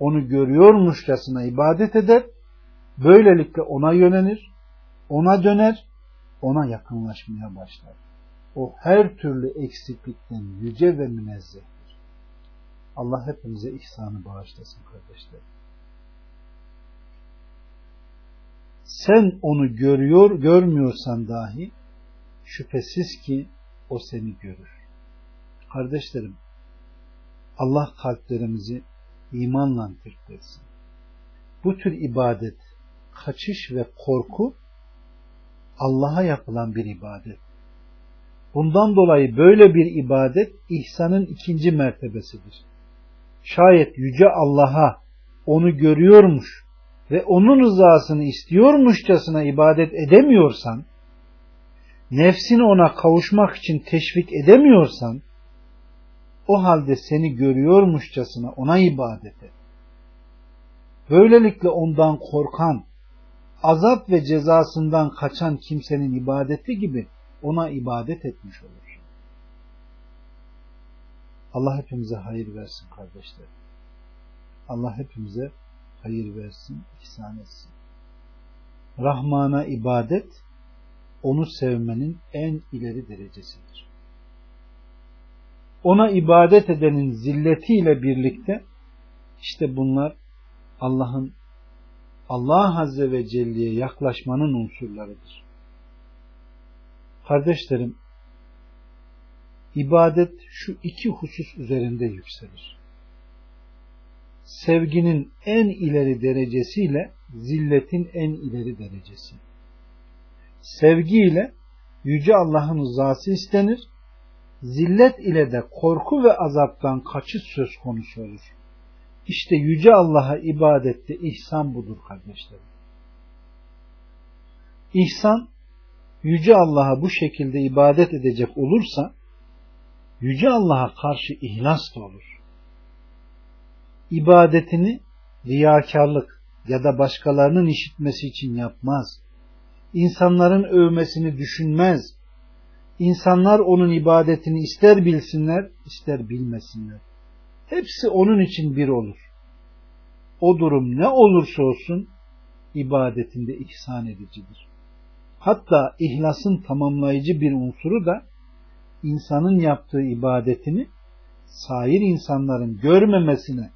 onu görüyormuşçasına ibadet eder, böylelikle ona yönelir, ona döner, ona yakınlaşmaya başlar. O her türlü eksiklikten yüce ve münezzehtir. Allah hepimize ihsanı bağışlasın kardeşlerim. Sen onu görüyor, görmüyorsan dahi şüphesiz ki o seni görür. Kardeşlerim, Allah kalplerimizi imanla tirklesin. Bu tür ibadet, kaçış ve korku Allah'a yapılan bir ibadet. Bundan dolayı böyle bir ibadet ihsanın ikinci mertebesidir. Şayet yüce Allah'a onu görüyormuş ve onun rızasını istiyormuşçasına ibadet edemiyorsan, nefsini ona kavuşmak için teşvik edemiyorsan, o halde seni görüyormuşçasına ona ibadet et. Böylelikle ondan korkan, azap ve cezasından kaçan kimsenin ibadeti gibi ona ibadet etmiş olur. Allah hepimize hayır versin kardeşler. Allah hepimize hayır versin, ihsan etsin. Rahman'a ibadet, onu sevmenin en ileri derecesidir. Ona ibadet edenin zilletiyle birlikte işte bunlar Allah'ın Allah Azze ve Celle'ye yaklaşmanın unsurlarıdır. Kardeşlerim, ibadet şu iki husus üzerinde yükselir. Sevginin en ileri derecesiyle zilletin en ileri derecesi. Sevgi ile Yüce Allah'ın rızası istenir, zillet ile de korku ve azaptan kaçış söz konusu olur. İşte Yüce Allah'a ibadette ihsan budur kardeşlerim. İhsan, Yüce Allah'a bu şekilde ibadet edecek olursa, Yüce Allah'a karşı ihlas da olur. İbadetini riyakarlık ya da başkalarının işitmesi için yapmaz. İnsanların övmesini düşünmez. İnsanlar onun ibadetini ister bilsinler, ister bilmesinler. Hepsi onun için bir olur. O durum ne olursa olsun ibadetinde ihsan edicidir. Hatta ihlasın tamamlayıcı bir unsuru da insanın yaptığı ibadetini sair insanların görmemesine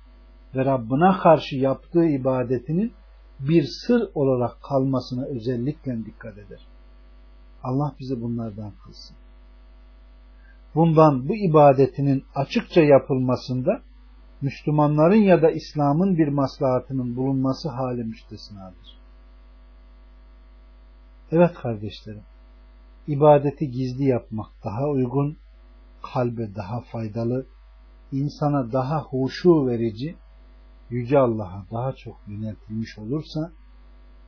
ve Rabbına karşı yaptığı ibadetinin bir sır olarak kalmasına özellikle dikkat eder. Allah bizi bunlardan kılsın. Bundan bu ibadetinin açıkça yapılmasında Müslümanların ya da İslam'ın bir maslahatının bulunması hali müstesnadır. Evet kardeşlerim, ibadeti gizli yapmak daha uygun, kalbe daha faydalı, insana daha huşu verici, Yüce Allah'a daha çok yöneltilmiş olursa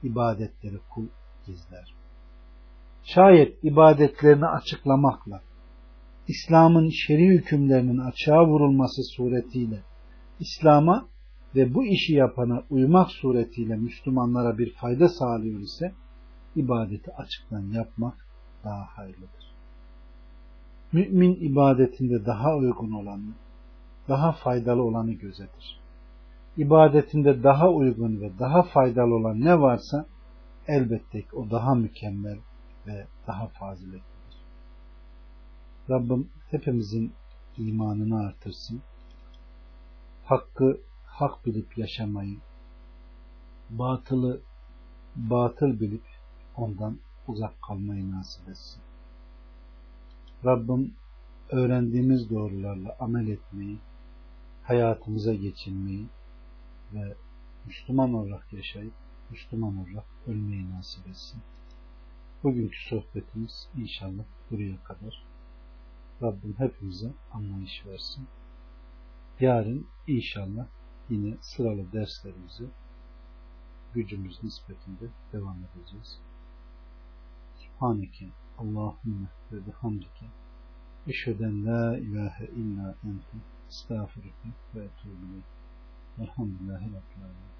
ibadetleri kul gizler. Şayet ibadetlerini açıklamakla İslam'ın şer'i hükümlerinin açığa vurulması suretiyle İslam'a ve bu işi yapana uymak suretiyle Müslümanlara bir fayda sağlıyor ise ibadeti açıktan yapmak daha hayırlıdır. Mümin ibadetinde daha uygun olanı, daha faydalı olanı gözetir. İbadetinde daha uygun ve daha faydalı olan ne varsa elbette ki o daha mükemmel ve daha faziletlidir. Rabbim hepimizin imanını artırsın. Hakkı hak bilip yaşamayı, batılı batıl bilip ondan uzak kalmayı nasip etsin. Rabbim öğrendiğimiz doğrularla amel etmeyi, hayatımıza geçinmeyi ve Müslüman olarak yaşayıp Müslüman olarak ölmeyi nasip etsin. Bugünkü sohbetimiz inşallah buraya kadar. Rabbim hepimize anlayış versin. Yarın inşallah yine sıralı derslerimizi gücümüz nispetinde devam edeceğiz. Subhaneke Allahümme ve bihamdike. Eşheden la ilahe illa ente. Estağfurike ve etubu Elhamdülillahi Rabbil Alemin.